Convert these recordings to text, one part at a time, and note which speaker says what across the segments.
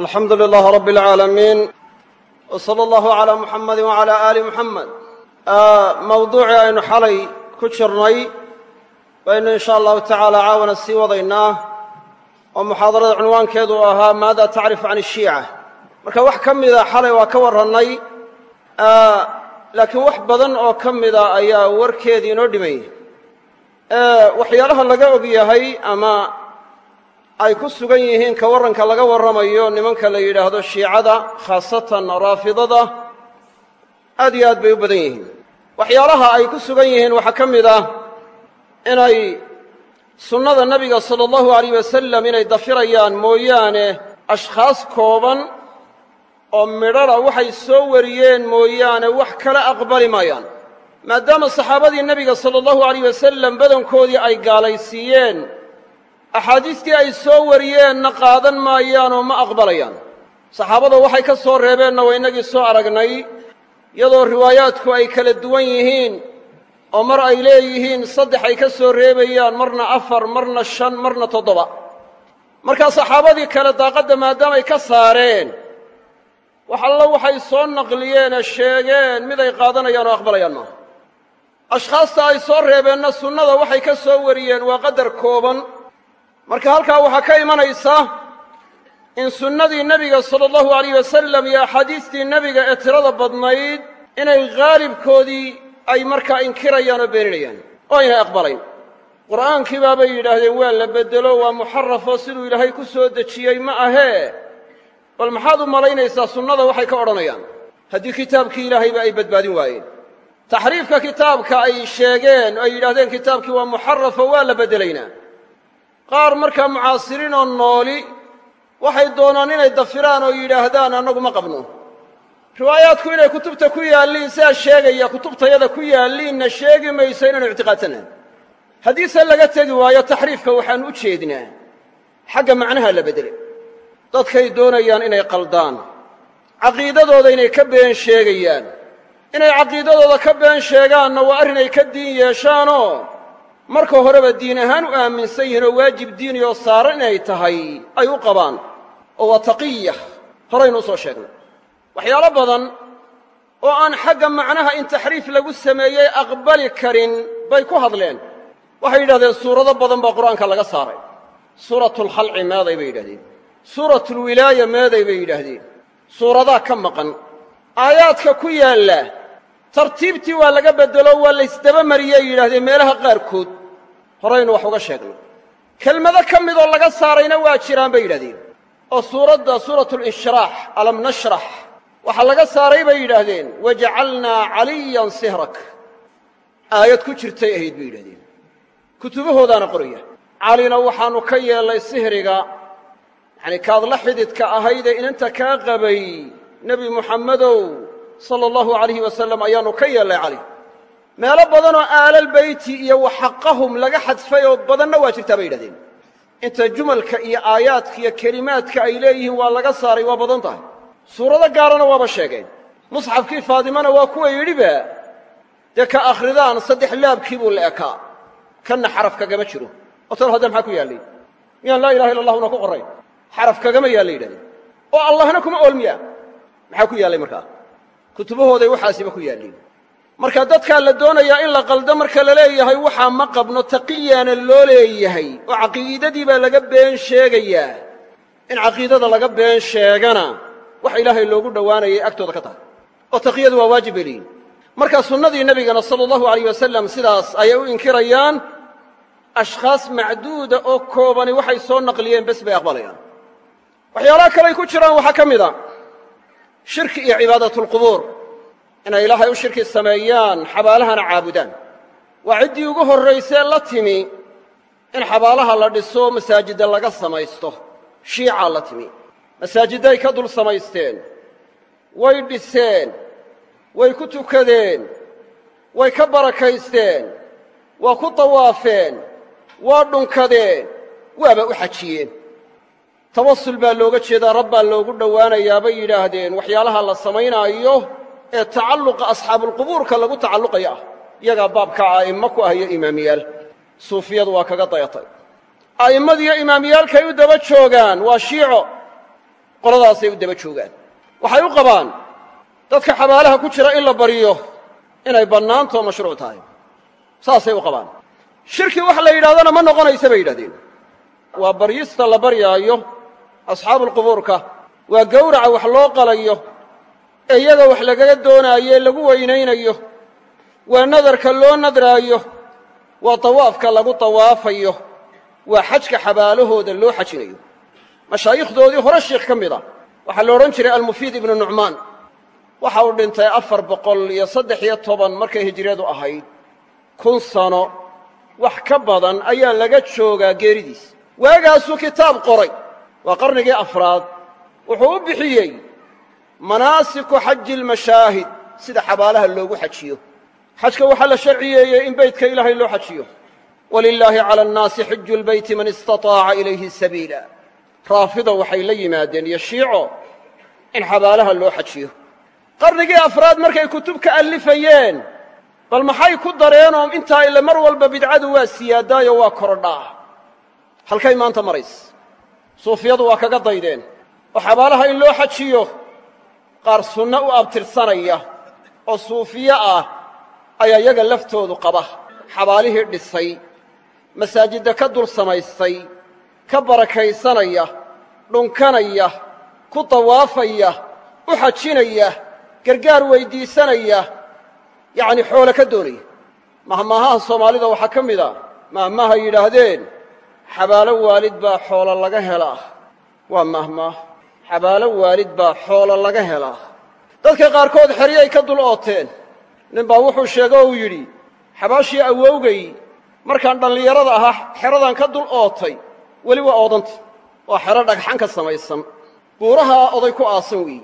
Speaker 1: alxamdu lilaah rabi اlcaalamiin w sala allahu calaa muxamadi wacalaa aali muxamed mawduucii aynu xalay ku jirnay baynu in sha allahu tacaala caawana sii wadaynaa oo muxaadarada cunwaankeedu uu ahaa maada tacrifu can ishiica marka wax ka mida xalay waa ka warrannay laakiin wax badan oo ka mida ayaa warkeedii inoo dhimay. Waxyaalaha laga og yahay ay ku sugan yihiin ka warranka laga warramayo nimanka la yidhaahdo shiicada khaasatan raafidada aad iyo aad bay u badan yihiin. Waxyaalaha ay ku sugan yihiin waxaa ka mid ah inay sunnada nebiga sala allahu alayh wasalam inay dafirayaan mooyaane ashkhaas kooban oo midhara waxay soo wariyeen mooyaane wax kale aqbali maayaan. Maadaama saxaabadii nebiga sala allahu alayh wasalam badankoodii ay gaalaysiiyeen axaadiistii ay soo wariyeenna qaadan maayaan oo ma aqbalayaan. Saxaabada waxay ka soo reebeenna waa innagii soo aragnay iyadoo riwaayaadku ay kala duwan yihiin oo mar ay leeyihiin saddex ay ka soo reebayaan marna afar marna shan marna toddoba. Markaa saxaabadii kale daaqadda maadaamay ka saareen wax allo waxay soo naqliyeenee sheegeen mid ay qaadanayaan oo aqbalayaan maaha ashkhaasta ay soo reebeenna sunnada waxay ka soo wariyeen waa qadar kooban marka halkaa waxaa ka imanaysa in sunnadii nebiga sala allahu alayh wasalam iyo axaadiistii nebiga ee tirada badnayd inay haalibkoodii ay markaa inkirayaan oo beeninayaan. Oo aynay aqbalayn. Qur'aankii baabay yidhaahdeen waa la beddelo waa muxarafoo siduu ilaahay ku soo dejiyey ma ahee bal maxaad u malaynaysaa sunnada waxay ka odhanayaan. Haddii kitaabkii ilaahayba ay badbaadin waayeen. Taxriifka kitaabka ay sheegeen oo ay yidhahdeen kitaabkii waa muxarafo waa la beddelaynaa qaar markaa mucaasiriin oo nooli waxay doonaan inay dafiraan oo yidhaahdaan annagu ma qabno. Riwaayaadku inay kutubta ku yaalliin sidaa sheegaya kutubtayada ku yaalliinna sheegi mayso inaynu ictiqaadsanayn haddiise laga tegi waayo taxriifka waxaannu u jeednaa. Xagga macnaha la beddelay dadkay doonayaan inay qaldaan. Caqiidadooda inay ka been sheegayaan. Inay caqiidadooda ka been sheegaanna waa arrin ay ka diin yeeshaanoo marka horeba diin ahaan u aaminsan yihiin oo waajib diini oo saaran inay tahay ay u qabaan. Oo waa taqiya horaynu u soo sheegnay. Waxyaalo badan oo aan xagga macnaha in taxriif lagu sameeyey aqbali karin bay ku hadleen. Waxay yidhahdeen suurado badan baa qur'aanka laga saaray. Suuratulkhalci meeday bay yidhahdeen. Suuratulwilaaya meeday bay yidhaahdeen. Suuradaa ka maqan. Aayaadka ku yaalla tartiibtii waa laga beddelo waa laysdaba mariyey yidhahdeen meelaha qaarkood. Horaynu wax uga sheegnay kelmado ka midoo laga saarayna waa jiraan bay yidhahdeen oo suuradda suuratulinshiraax alam nashrax waxaa laga saaray bay yidhaahdeen. Wajacalnaa caliyan sihrak. Aayad ku jirtay ahayd bay yidhahdeen kutubahoodaana qoraya. Calina waxaannu ka yeellay sihriga yacanii kaad la xididka ahaydee inanta kaa qabay nebi muxammedow sala allahu alayhi wasalam ayaannu ka yeellay cali. Meelo badanoo aalalbeyti iyo waxaqahum laga xadfay oo badanna waa jirtaa bay yidhahdeen. Inta jumalka iyo aayaadka iyo kelimaadka ay leeyihiin waa laga saaray waa badan tahay. Suurado gaarana waaba sheegeen. Musxafkii faadimana waa kuwa yidhiba dee ka akhridaan saddex laabkii buu la ekaa. Kanna xaraf kagama jiro. Oo tan hadda maxaa ku yaallay miyaan laa ilaha illa allahuna ku qorrayn. Xaraf kagama yaalla yidhahdeen. Oo allahna kuma oolmiya maxaa ku yaallay markaa kutubahooday waxaasiba ku yaalliin marka dadkaa la doonayaa in la qaldo marka la leeyahay waxaa ma qabno taqiyaana loo leeyahay oo caqiidadii baa laga been sheegayaa. In caqiidada laga been sheegana wax ilaahay loogu dhowaanayay agtooda ka tahay. Oo taqiyadu waa waajib bay leeyihiin marka sunnadii nebigana sala allahu alayh wasalam sidaas ayay u inkirayaan ashkhaas macduuda oo koobani waxay soo naqliyeen bes bay aqbalayaan. Waxyaalaha kaley ku jiraan waxaa ka mid a shirki iyo cibaadatlqubuur inay ilaahay u shirki sameeyaan xabaalahana caabudaan. Waa ciddii ugu horraysee la timi in xabaalaha la dhiso masaajidda laga samaysto. Shiicaa la timi. Masaajidday ka dul samaysteen. Way dhiseen. Way ku tukadeen. Way ka barakaysteen. Waa ku tawaafeen. Waa dhunkadeen. Waaba u xajiyeen tawasul baa looga jeedaa rabbaa loogu dhowaanayaa bay yidhaahdeen. Waxyaalaha la samaynaayo ee tacalluqa asxaabulqubuurka lagu tacalluqaya ah iyagaa baabka a'immo ku ah iyo imaamiyaal. Suufiyadu waa kaga dayatay. A'immadiiyo imaamiyaalkay u daba joogaan waa shiico. Qoladaasay u daba joogaan. Waxay u qabaan dadka xabaalaha ku jira in la baryo inay bannaantoo mashruuc tahay. Saasay u qabaan. Shirki wax la yidhahdana ma noqonaysa bay yidhahdeen waa baryista la baryaayo asxaabuulqubuurka waa gowraca wax loo qalayo ee iyaga wax lagaga doonaayo ee lagu weynaynayo waa nadarka loo nadraayo waa tawaafka lagu tawaafayo waa xajka xabaalahooda loo xajinayo. Mashaayikhdoodii hore sheikh ka mid a waxaa la odhan jiray almufiid ibnu nucmaan waxa uu dhintay afar boqol iyo saddex iyo toban markay hijriyadu ahayd. Kun sano wax ka badan ayaa laga joogaa geeridiis. Waagaasuu kitaab qoray waa qarnigii afraad. Wuxuu u bixiyey manaasiku xaji lmashaahid sida xabaalaha loogu xajiyo. Xajka waxaa la sharciyeeyey in beytka ilaahay loo xajiyo. Walilaahi cala annaasi xiju lbeyti man istataaca ilayhi sabiila. Raafida waxay la yimaadeen iyo shiico in xabaalaha loo xajiyo. Qarnigii afraad markay kutub ka allifayeen bal maxay ku dareenoo intaa ile mar walba bidcadu waa siyaadaayo waa korodhaa. Halkay maanta marays suufiyadu waa kaga daydeen. Oo xabaalaha in loo xajiyo qaar sunno u abtirsanaya oo suufiye ah ayaa iyaga laftoodu qaba. Xabaalihii dhisay masaajidda ka dul samaystay ka barakaysanaya dhunkanaya ku dawaafaya u xajinaya gargaar weyddiisanaya yacni xoole ka doonaya. Mahmaahaha soomaalida waxaa ka mid a mahmaaha yidhaahdeen xabaalo waalid baa xoolo laga helaa waa mahmaah xabaalo waalid baa xoolo laga helaa dadka qaarkood xeryay ka dul ooteen. Nin baa wuxuu sheege oo uu yidhi xabaashii awowgay markaan dhallinyarada ahaa xeradan ka dul ootay weli waa oodanta waa xero dhagxan ka samaysan. Buurahaa oday ku aasan weeyi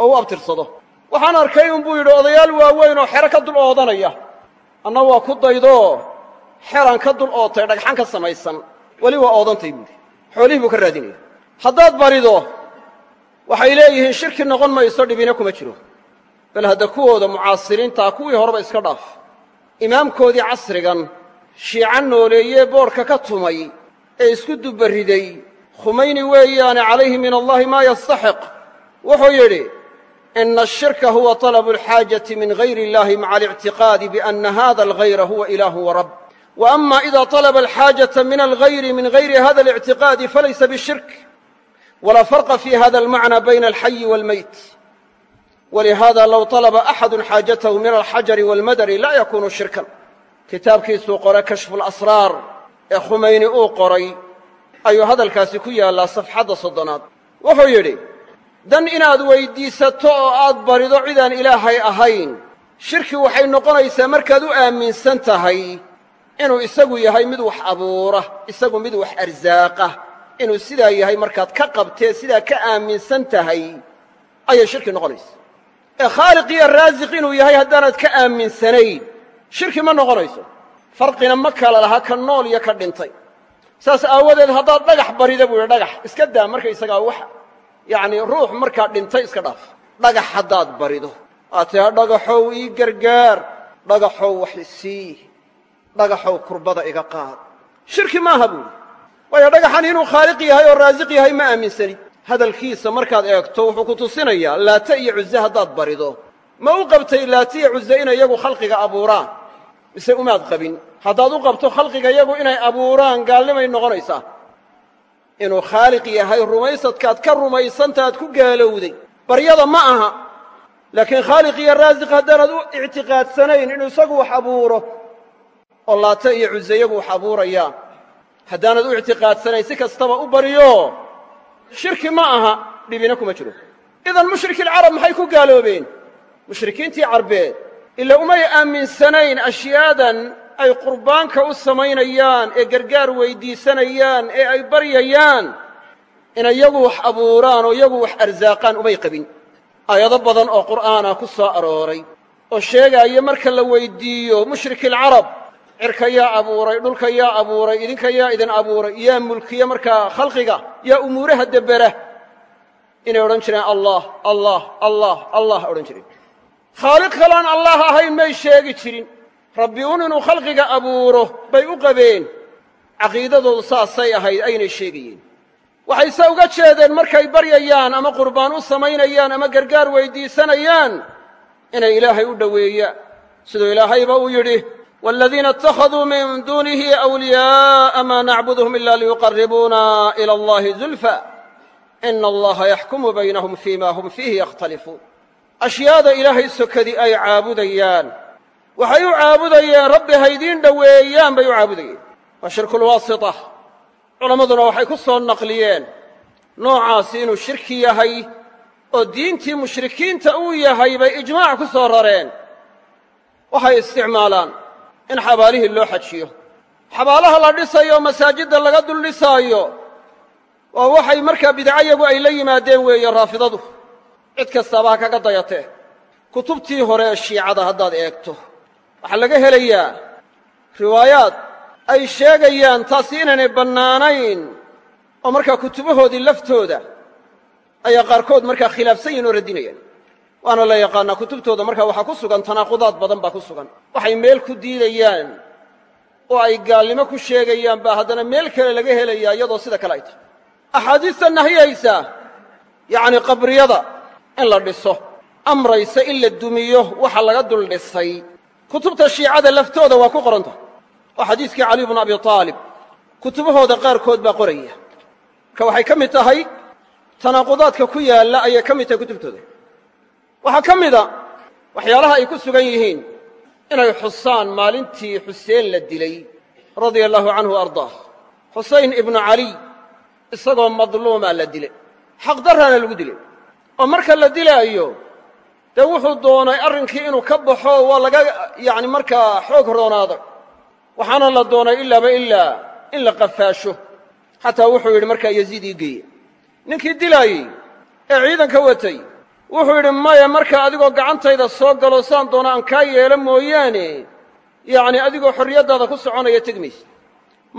Speaker 1: oo u abtirsado. Waxaan arkay unbuu yidhi odayaal waaweyn oo xero ka dul oodanaya. Anna waa ku daydoo xeran ka dul ootay dhagxan ka samaysan weli waa oodantay buuhi xoolihii buu ka raadinaya haddaad barido waxay leeyihiin shirki noqon mayso dhibina kuma jiro. Bal hadda kuwooda mucaasiriintaa kuwii horeba iska dhaaf. Imaamkoodii casrigan shiica nooleeyee boodhka ka tumay ee isku dubbarriday khumayni weeyaane calayhi min allahi maa yastaxiq. Wuxuu yidhi ina ashirka huwa talabu alxaajati min gayri illahi maca alictiqaadi biana hada algayra huwa ilaahu wa ama ida talaba alxaajata min algayri min gayri hada alictiqaadi falaysa bishirk walaa farqa fi hada almacna bayna alxayi waalmayt walihada low talaba axadu xaajatahu min alxajari waalmadari laa yakunu shirkan kitaabkiisuu qore kashfu lasraar ee khumayni uu qoray ayuu hadalkaasi ku yaallaa safxadda soddonaad wuxuu yidhi dan inaad weyddiisato oo aad barido cidaan ilaahay ahayn shirki waxay noqonaysaa markaad u aaminsan tahay inuu isagu yahay mid wax abuura isagu mid wax arsaaqa inuu sidaa yahay markaad ka qabtee sidaa ka aaminsan tahay ayay shirki noqonaysa. Ee khaaliq iyo raasiq inuu yahay haddaanaad ka aaminsanayn shirki ma noqonayso. Farqina ma kala laha ka nool iyo ka dhintay. Saas aawadeed haddaad dhagax barida buu yidhi dhagax iska daa markaysagaa wax yacnii ruux markaa dhintay iska dhaaf. Dhagax haddaad barido. Aad dhagaxow ii gargaar dhagaxow wax isii dhagaxow kurbada iga qaad. Shirki maaha buuhi waayo dhagaxan inuu khaaliq yahay oo raasiq yahay ma aaminsanid hadalkiisa markaad eegto wuxuu ku tusinayaa laata iyo cuze haddaad barido. Ma u qabtay laata iyo cuze inay iyagu khalqiga abuuraan? Mise umaad qabin haddaad u qabto khalqiga iyagu inay abuuraan gaalnimay noqonaysaa. Inuu khaaliq yahay rumaysadkaad ka rumaysantaad ku gaalowday. Baryada ma aha. Laakiin khaaliq iyo raasiq haddaanaad u ictiqaadsanayn inuu isagu wax abuuro oo laata iyo iyagu wax abuurayaan. Haddaanad u ictiqaadsanayn si kastaba u baryo shirki ma aha dhibina kuma jiro. Idan mushrikilcarab maxay ku gaaloobeen? Mushrikiintii carbeed ila umay aaminsanayn ashyaadan ay qurbaanka u samaynayaan ee gargaar weyddiisanayaan ee ay baryayaan inay iyagu wax abuuraan oo iyagu wax arsaaqaan umay qabin. Aayado badan oo qur'aana ku soo arooray oo sheegaaya marka la weyddiiyo mushrikilcarab cirka yaa abuuray dhulka yaa abuuray idinka yaa idin abuuray yaa mulkiya markaa khalqiga yaa umuuraha debera inay odhan jireen allah allah allah allah odhan jireen. Khaaliq kalaan allah ahayn may sheegi jirin. Rabbi un inuu khalqiga abuuro bay u qabeen. Caqiidadoodu saasay ahayd aynay sheegayeen. Waxayse uga jeedeen markay baryayaan ama qurbaan u samaynayaan ama gargaar weyddiisanayaan inay ilaahay u dhoweeyaan siduu ilaahayba uu yidhi waaladiina ittakhaduu min duunihi awliyaa'a maa nacbuduhum ila liyuqarribuuna ila allahi zulfa ina allaha yaxkumu baynahum fiima hum fiihi yakhtalifuun ashyaada ilaahay sokadii ay caabudayaan waxay u caabudayeen rabbi haydiin dhoweeyaan bay u caabudayeen waa shirkulwaasita culammaduna waxay ku soo naqliyeen noocaasi inuu shirki yahay oo diintii mushrikiinta uu yahay bay ijmaac ku soo rareen waxay isticmaalaan in xabaalihii loo xajiyo. Xabaalaha la dhisayo masaajidda laga dul dhisaayo waa waxay markaa bidcayagu ay la yimaadeen weeye raafidadu. Cid kastaaba ha kaga dayatee kutubtii hore ee shiicada haddaad eegto. Waxaa laga helayaa riwaayaad ay sheegayaan taasi inaynay bannaanayn oo markaa kutubahoodii laftooda ayaa qaarkood markaa khilaafsan yihiin oo radinayaan waana la yaqaannaa kutubtooda markaa waxaa ku sugan tanaaqudaad badan baa ku sugan. Waxay meel ku diidayaan oo ay gaalnimo ku sheegayaan baa haddana meel kale laga helayaa iyadoo sida kale ay tahay. Axaadiista nahiyaysa yacni qabriyada in la dhiso amraysa in la dumiyo waxa laga dul dhisay. Kutubta shiicada laftooda waa ku qoran oo xadiiskii caliy bnu abi aalib kutubahooda qaarkood baa qoraya. Marka waxay ka mid tahay tanaaqudaadka ku yaalla ayay ka mid tahay kutubtooda waxaa ka mida waxyaalaha ay ku sugan yihiin inay xusaan maalintii xuseen la dilay radia allaahu canhu ardaah. Xusayn ibnu caliy isagoo madluumaa la dilay xaqdarraana lagu dilay oo marka la dilaayo dee wuxuu doonay arrinkii inuu ka baxo waa laga yacni markaa xoog roonaaday waxaana la doonay ilaaba ilaa in la qafaasho. Xataa wuxuu yidhi markaa yaziid ii geeya. Ninkii dilaayey ee ciidanka watay wuxuu yidhi maya marka adigoo gacantayda soo galo saan doona aan kaa yeelo mooyaane. Yacni adigoo xorriyaddaada ku soconaya tegi maysa.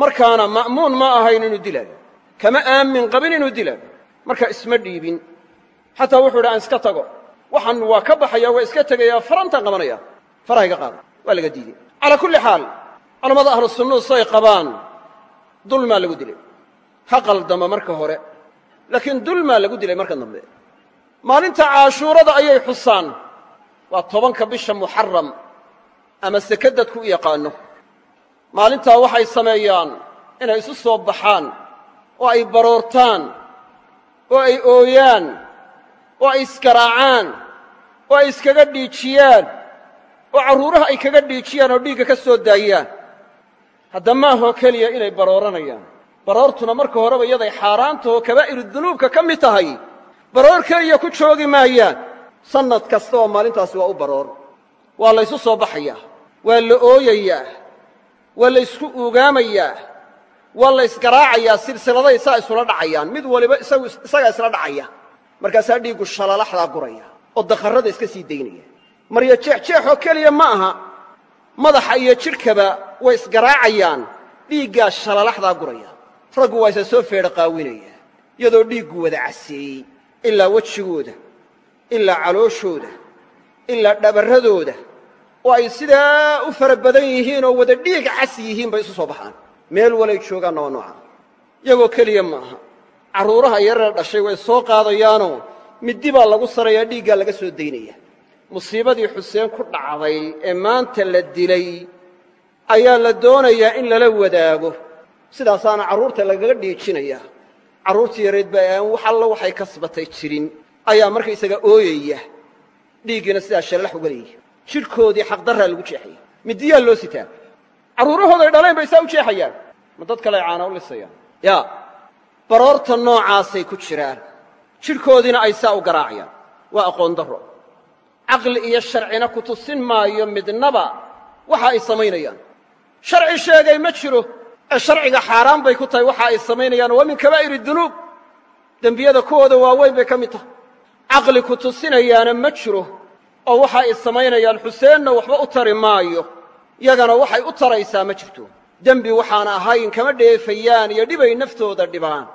Speaker 1: Markaana ma'muun ma ahayn inuu dilaayo kama aamin qabin inuu dilaayo marka isma dhiibin. Xataa wuxuu yidhi aan iska tago. Waxaan waa ka baxaya waa iska tegayaa farantaan qabanaya. Farahayga qaada. Waa laga diiday. Calaa kulli xaal culammada ahlu sunnuhu say qabaan dulmaa lagu dilay. Ha qaldama marka hore laakiin dulmaa lagu dilay marka dambe maalinta caashuurada ayay xusaan. Waa tobanka bisha muxaram ama seke dadku u yaqaanno maalintaa waxay sameeyaan inay isu soo baxaan oo ay baroortaan oo ay ooyaan oo ay iskaraacaan oo ay iskaga dhiijiyaan oo carruuraha ay kaga dhiijiyaan oo dhiigga ka soo daayaan. Hadda maahoo keliya inay barooranayaan. Baroortuna marka horeba iyaday xaaraantahoo kabaa'iru dunuubka ka mid tahay baroor keliya ku joogi maayaan. Sannad kasta oo maalintaasi waa u baroor. Waa la ysu soo baxayaa waa la ooyayaa waa la ysku uugaamayaa waa la ysgaraacayaa silsiladay saa isula dhacayaan. Mid waliba isagu isagaa isla dhacaya. Markaasaa dhiiggu shalalaxdaa guraya oo dakharrada iska sii daynaya. Maryo jeexjeexoo keliya ma aha. Madaxa iyo jidhkaba way isgaraacayaan. Dhiiggaa shalalaxdaa guraya. Raggu waa isa soo feedha qaawinaya iyadoo dhiiggu wada caseeyey ilaa wejigooda ilaa calooshooda ilaa dhabarradooda oo ay sidaa u fara badan yihiin oo wada dhiig cas yihiin bay isu soo baxaan. Meel walay joogaanna waa nooca iyagoo keliya ma aha. Carruuraha yarara dhashay way soo qaadayaanoo middi baa lagu sarayaa dhiiggaa laga soo daynaya. Musiibadii xuseen ku dhacday ee maanta la dilay ayaa la doonayaa in lala wadaago. Sidaasaana carruurta lagaga dhiijinayaa carruurtii yareed ba aan wax alla waxay kasbatay jirin. Ayaa markaysaga ooyaya dhiiggiina sidaa shallax uga leeyihi jidhkoodii xaqdarraa lagu jeexaya midiyaa loo sitaa. Carruurahooday dhaleen bay saa u jeexayaan. Ma dad kale ay caana u lisayaan? Yaa baroorta noocaasay ku jiraan. Jidhkoodiina ay saa u garaacayaan. Waa aqoon darro. Caqli iyo sharcina ku tusin maayo midnaba. Waxa ay samaynayaan. Sharci sheegay ma jiro ee sharciga xaaraan bay ku tahay waxa ay samaynayaan. Waa min kabaa'ir dunuub. Dembiyada kuwooda waaweyn bay ka mid tahay. Caqli ku tusinayaana ma jiro oo waxa ay samaynayaan xuseenna waxba u tari maayo. Yagana waxay u taraysaa ma jirto. Dembi waxaan ahayn kama dheefayaan iyo dhibay naftooda dhibaan.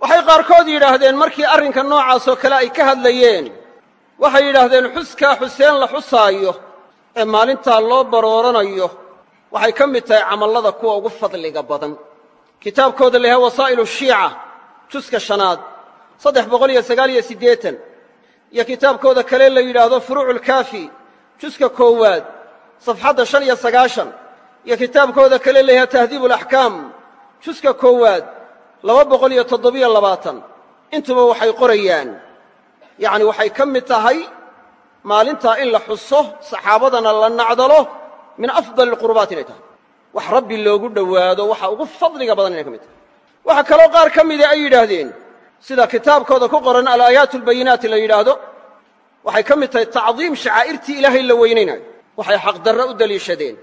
Speaker 1: Waxay qaarkood yidhaahdeen markii arrinka noocaasoo kale ay ka hadlayeen waxay yidhaahdeen xuskaa xuseen la xusaayo ee maalintaa loo barooranayo waxay ka mid tahay camallada kuwa ugu fadliga badan. Kitaabkooda la yahay wasaa'ilu shiica juska shanaad saddex boqol iyo sagaal iyo siddeetan. Iyo kitaabkooda kale la yidhaahdo furuuculkaafi juska koowaad safxadda shan iyo sagaashan. Iyo kitaabkooda kale layaha tahdiibu alaxkaam juska koowaad laba boqol iyo toddobiyo labaatan. Intuba waxay qorayaan. Yacni waxay ka mid tahay maalintaa in la xuso saxaabadana la nacdalo min afdali alqurbaat inay tahay wax rabbi loogu dhowaado waxa ugu fadliga badan inay ka mid tahay waxaa kaloo qaar ka mida ay yidhaahdeen sida kitaabkooda ku qoran alaayaat albayinaati la yidhaahdo waxay ka mid tahay tacdiim shacaa'irtii ilaahay la weynaynayo waxay xaqdarre u deliishadeen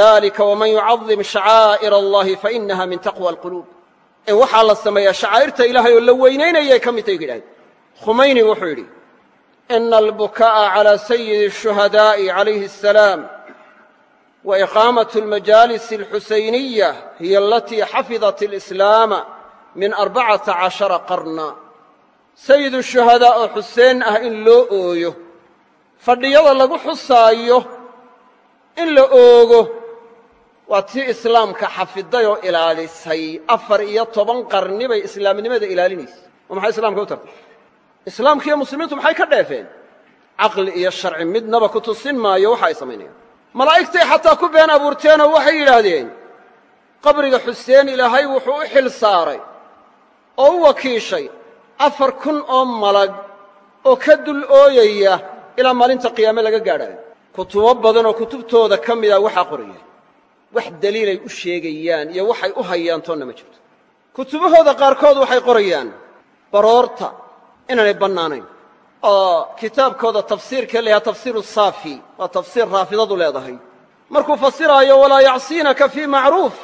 Speaker 1: dalika waman yucadim shacaa'ir allahi fainaha min taqwa alquluub in waxaa la sameeyaa shacaa'irta ilaahay oo la weynaynayay ka mid tahay yidhahdeen khumayni wuxuu yidhi ina albukaa'a calaa sayidi الshuhadaa'i calayhi الsalaam wa iqaamaة اlmajaalis اlxusayniya hiya alatii xafidat اlislaama min arbacata cashara qarna sayidu shuhadaa oo xuseen ah in loo ooyo fadhiyada lagu xusaayo in la oogo waa tii islaamka xafiday oo ilaalisay afar iyo toban qarni bay islaamnimada ilaalinaysa oo maxay islaamka u tartay islaamka iyo muslimiintu maxay ka dheefeen caqli iyo sharci midnaba ku tusin maayo waxa ay samaynayaan malaa'igtay xataa ku been abuurteenoo waxay yidhaahdeen qabriga xuseen ilaahay wuxuu u xil saaray oo u wakiishay afar kun oo malag oo ka dul ooyaya ilaa maalinta qiyaame laga gaadhaayo kutubo badan oo kutubtooda ka mida waxaa qoraya wax daliilay u sheegayaan iyo waxay u hayaan toonna ma jirto. Kutubahooda qaarkood waxay qorayaan baroorta inaanay bannaanayn oo kitaabkooda tafsiirka layaha tafsiiru saafi waa tafsiir raafidadu leedahay. Markuu fasiraayo walaa yacsiinaka fii macruuf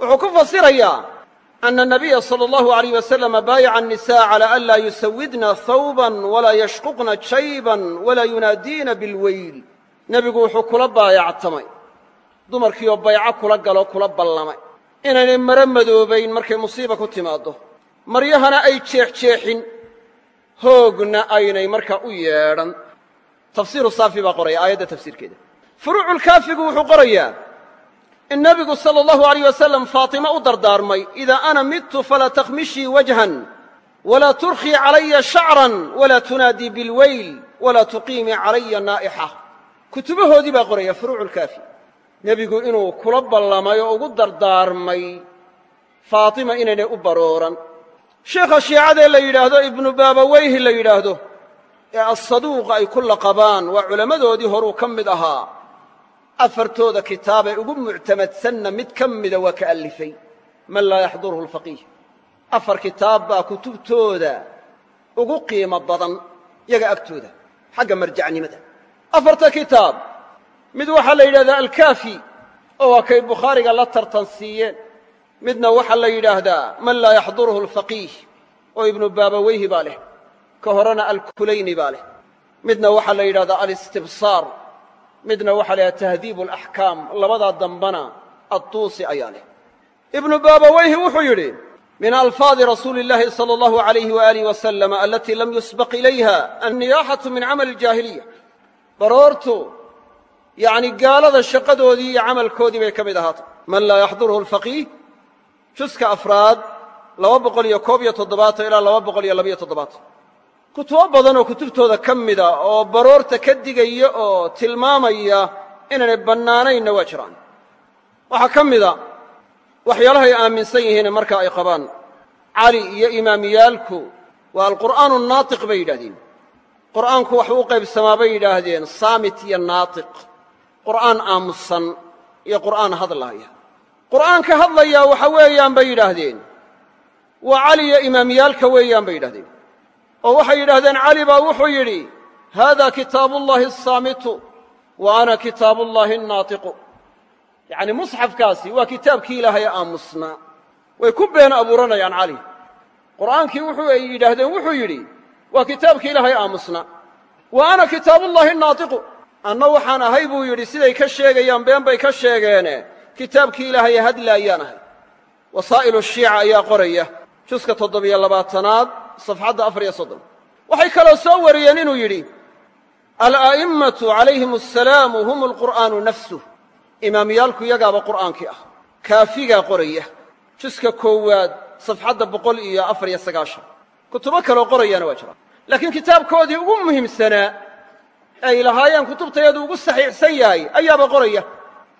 Speaker 1: wuxuu ku fasirayaa ana nabiya sala allahu alayh wasalama baayaca annisaa calaa an laa yusawidna hawban walaa yashquqna jayban walaa yunaadiina bilweyl. Nebigu wuxuu kula baayactamay. Dumarkiioo bayco kula galoo kula ballamay. Inaynay maro madoobayn markay musiiba ku timaaddo. Maryahana ay jeexjeexin hoogna aynay markaa u yeedhan. Tafsiiru saafi baa qoraya aayadda tafsiirkeeda. Furuuculkaafigu wuxuu qorayaa in nebigu sala allahu alayh wasalam faatimo u dardaarmay idaa ana midtu falaa takhmishii wajhan walaa turkhii calaya shacran walaa tunaadii bilweyl walaa tuqiimii calaya naa'ixa. Kutubahoodii baa qoraya furuuculkaafi nebigu inuu kula ballamay oo ugu dardaarmay faatima inaynay u barooran sheekha shiicadee la yidhaahdo ibnu baabaweyhi la yidhaahdo ee assaduuqa ay ku laqabaan waa culammadoodii horuu ka mid ahaa. Afartooda kitaabee ugu muctamadsanna mid ka mida waa ka allifay man laa yaxduruhu alfaqiih. Afar kitaab baa kutubtooda ugu qiimo badan yaga agtooda xagga marjacnimada. Afarta kitaab mid waxaa la yidhahdaa alkaafi oo waa kay bukhaariga la tartansiiyeen midna waxaa la yidhaahdaa man laa yaxduruhu alfaqiih oo ibnu baabaweyhi baa leh ka horena alkulayni baa leh midna waxaa la yidhahdaa alistibsaar midna waxaa la yidhahda tahdiibu alaxkaam labadaa dambana adduusi ayaa leh ibnu baabaweyhi wuxuu yidhi min alfaadi rasuuli اllahi salى اllahu alayh waalih wasalam alatii lam yusbaq ilayha anniyaaxatu min camali اljaahiliya baroortu yacni gaalada shaqadoodii iyo camalkoodii bay ka mid ahaatay man laa yaxduruhu alfaqiih juska afraad laba boqol iyo koob iyo toddobaatan ilaa laba boqol iyo labiyo toddobaatan. Kutubo badan oo kutubtooda ka mida oo baroorta ka digaya oo tilmaamaya inaanay bannaanaynna waa jiraan. Waxaa ka mida waxyaalahay aaminsan yihiine marka ay qabaan cali iyo imaamiyaalku waa alqur'aanu naatiq bay yidhahdeen qur'aanku waxuu u qaybsamaa bay yidhaahdeen saamit iyo naatiq. Qur'aan aamusan iyo qur'aan hadlaaya qur'aanka hadlayaa waxa weeyaan bay yidhaahdeen. Waa cali iyo imaamiyaalka weeyaan bay yidhahdeen oo waxay yidhahdeen cali baa wuxuu yidhi haada kitaabullahi asaamitu wa ana kitaabullahi annaatiqu yacni musxafkaasi waa kitaabkii ilaahay aamusnaa way ku been abuuranayaan cali qur'aankii wuxuu ay yidhaahdeen wuxuu yidhi waa kitaabkii ilaahay aamusnaa wa ana kitaabullahi annaatiqu anna waxaan ahay buu yidhi siday ka sheegayaan been bay ka sheegeene kitaabkii ilaahay hadlaayaan ahay. Wasaa'ilu shiica ayaa qoraya juska toddobiyo labaatanaad safxadda afar iyo soddon. Waxay kaloo soo wariyeen inuu yidhi ala'immatu calayhim asalaamu hum alqur'aanu nafsuh imaamiyaalku iyagaaba qur'aankii ah. Kaafigaa qoraya juska koowaad safxadda boqol iyo afar iyo sagaashan. Kutubo kaloo qorayaana waa jira. Laakiin kitaabkoodii ugu muhiimsanaa ay lahaayeen kutubtayadu ugu saxiixsan yahay ayaaba qoraya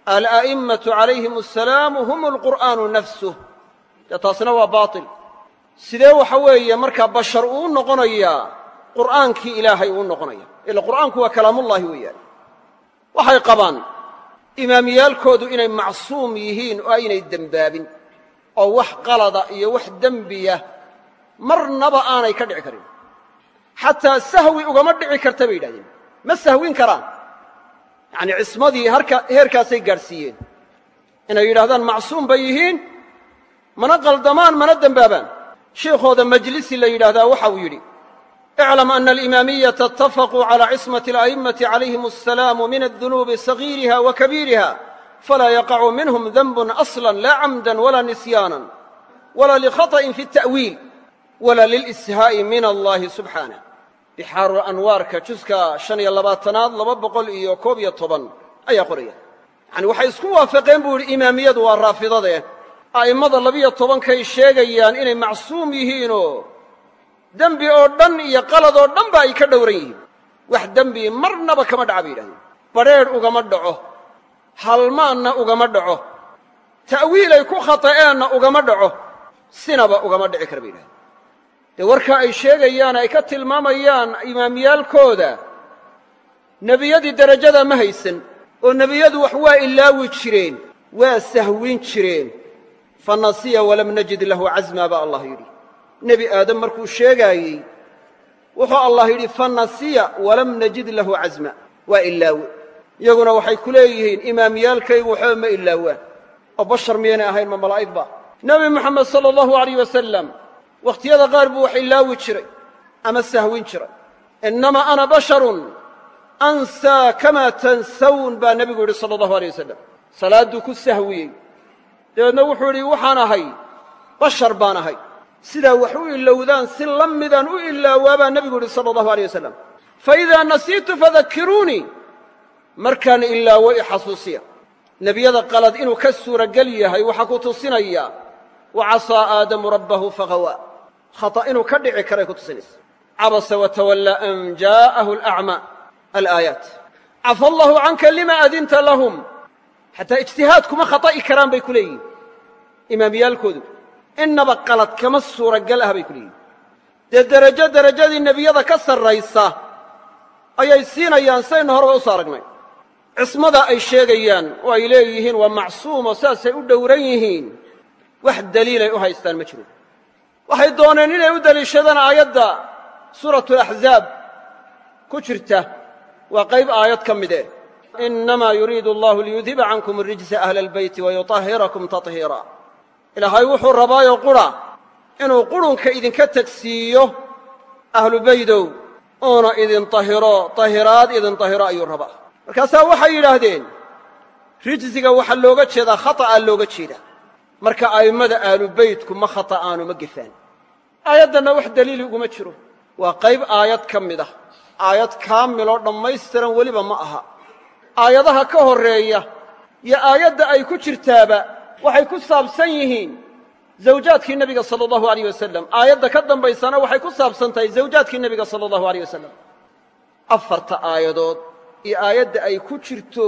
Speaker 1: ala'immatu calayhim asalaamu hum alqur'aanu nafsuh dee taasna waa baatil sidee waxa weeye markaa bashar uu noqonayaa qur'aankii ilaahay uu noqonaya ila qur'aanku waa kalaamullaahi weeyaan waxay qabaan imaamiyaalkoodu inay macsuum yihiin oo aynay dembaabin oo wax qalada iyo wax dembiya marnaba aanay ka dhici karin xataa sahwi ugama dhici karta bay yidhahdeen ma sahwin karaan yacnii cismadii heerkaasay gaadhsiiyeen inay yidhahdaan macsuum bay yihiin mana qaldamaan mana dembaabaan shiikhooda majlisi la yidhaahdaa waxa uu yidhi iclam ana alimaamiyata itafaquu calaa cismati ala'immati calayhim asalaamu min adunuubi sagiiriha wa kabiiriha falaa yaqacu minhum denbun aslan laa camdan walaa nisyaanan walaa likhaطa'in fi اta'wiil walaa lilishaa'i min allahi bixaarul anwaarka juska shan iyo labaatanaad laba boqol iyo koob iyo toban ayaa qoraya. Yacani waxay isku waafaqeen buu yidhi imaamiyadu waa raafidade a'immada labiyo tobankay sheegayaan inay macsuum yihiinoo dembi oo dhan iyo qalad oo dhanba ay ka dhowran yihiin. Wax dembi marnaba kama dhaca bay yidhahdeen badheedh ugama dhaco. Halmaanna ugama dhaco. Ta'wiil ay ku khata'eenna ugama dhaco. Sinaba ugama dhici kara bay yidhahdeen dee warkaa ay sheegayaan ay ka tilmaamayaan imaamiyaalkooda nebiyadii derajada ma haysan oo nebiyadu wax waa ilaawi jireen waa sahwin jireen. Fa nasiya walam najid lahu casmaa baa allah yidhi. Nebi aadam markuu sheegaayey wuxuu allah yidhi fa nasiya walam najid lahu casma waa ilaawe iyaguna waxay ku leeyihiin imaamiyaalkaygu waxba ma ilaawaan oo bashar miyaynay ahayn ma malaa'ig ba? Nebi moxamed sala allahu alayh wasalam wakhtiyada qaar buu wax ilaawi jiray ama sahwin jiray. Innamaa ana basharun ansaa kamaa tansawn baa nebigu yidhi sala allahu alay wasalam salaadduu ku sahwiyey. Dabeedna wuxuu yidhi waxaan ahay bashar baan ahay. Sidaa wax u ilowdaan si la midaan u ilaawaa baa nebigu yidhi sala allahu alay wasalam fa idaa nasiitu fadakiruunii markaan ilaawo i xasuusiya. Nebiyada qalad inuu ka suuragel yahay waxaa ku tusinaya wa casaa aadamu rabbahu faqawaa khata inuu ka dhici karay ku tusinaysa cabasa watawallaa an jaa'ahu alacmaa alaayaat. Cafa allahu canka lima adinta lahum. Xataa ijtihaad kuma khata'i karaan bay ku leeyihiin imaamiyaalkoodu innaba qalad kama suuragal ah bay ku leeyihiin dee derajo derajadii nebiyada ka sarraysa ayay siinayaan saynu horeba u soo aragnay cismada ay sheegayaan oo ay leeyihiin waa macsuumo saasay u dhowran yihiin. Wax daliilay u haystaan ma jiro waxay dooneen inay u deliishadaan aayadda suuratu alaxzaab ku jirta waa qayb aayad ka mid eh. Innamaa yuriidu allahu liyudhiba cankum arijsa ahla albeyti wayutahhirakum tahiira ilaahay wuxuu rabaayoo qura. Inuu qurunka idinka tegsiiyo ahlu beydow uuna idin tahiro tahiraad idin tahiro ayuu rabaa. Markaasaa waxay yidhaahdeen rijsiga waxaa looga jeedaa khata'aa looga jeedaa. Marka a'immada aalu beytku ma khata'aano ma gefaan aayaddanna wax daliili uguma jiro. Waa qayb aayad ka mid ah. Aayad kaamiloo dhammaystiran weliba ma aha. Aayadaha ka horreeya iyo aayadda ay ku jirtaaba waxay ku saabsan yihiin zawjaadkii nebiga sala allahu alayh wasalam aayadda ka dambaysana waxay ku saabsan tahay zawjaadkii nebiga sala allahu alayh wasalam afarta aayadood iyo aayadda ay ku jirto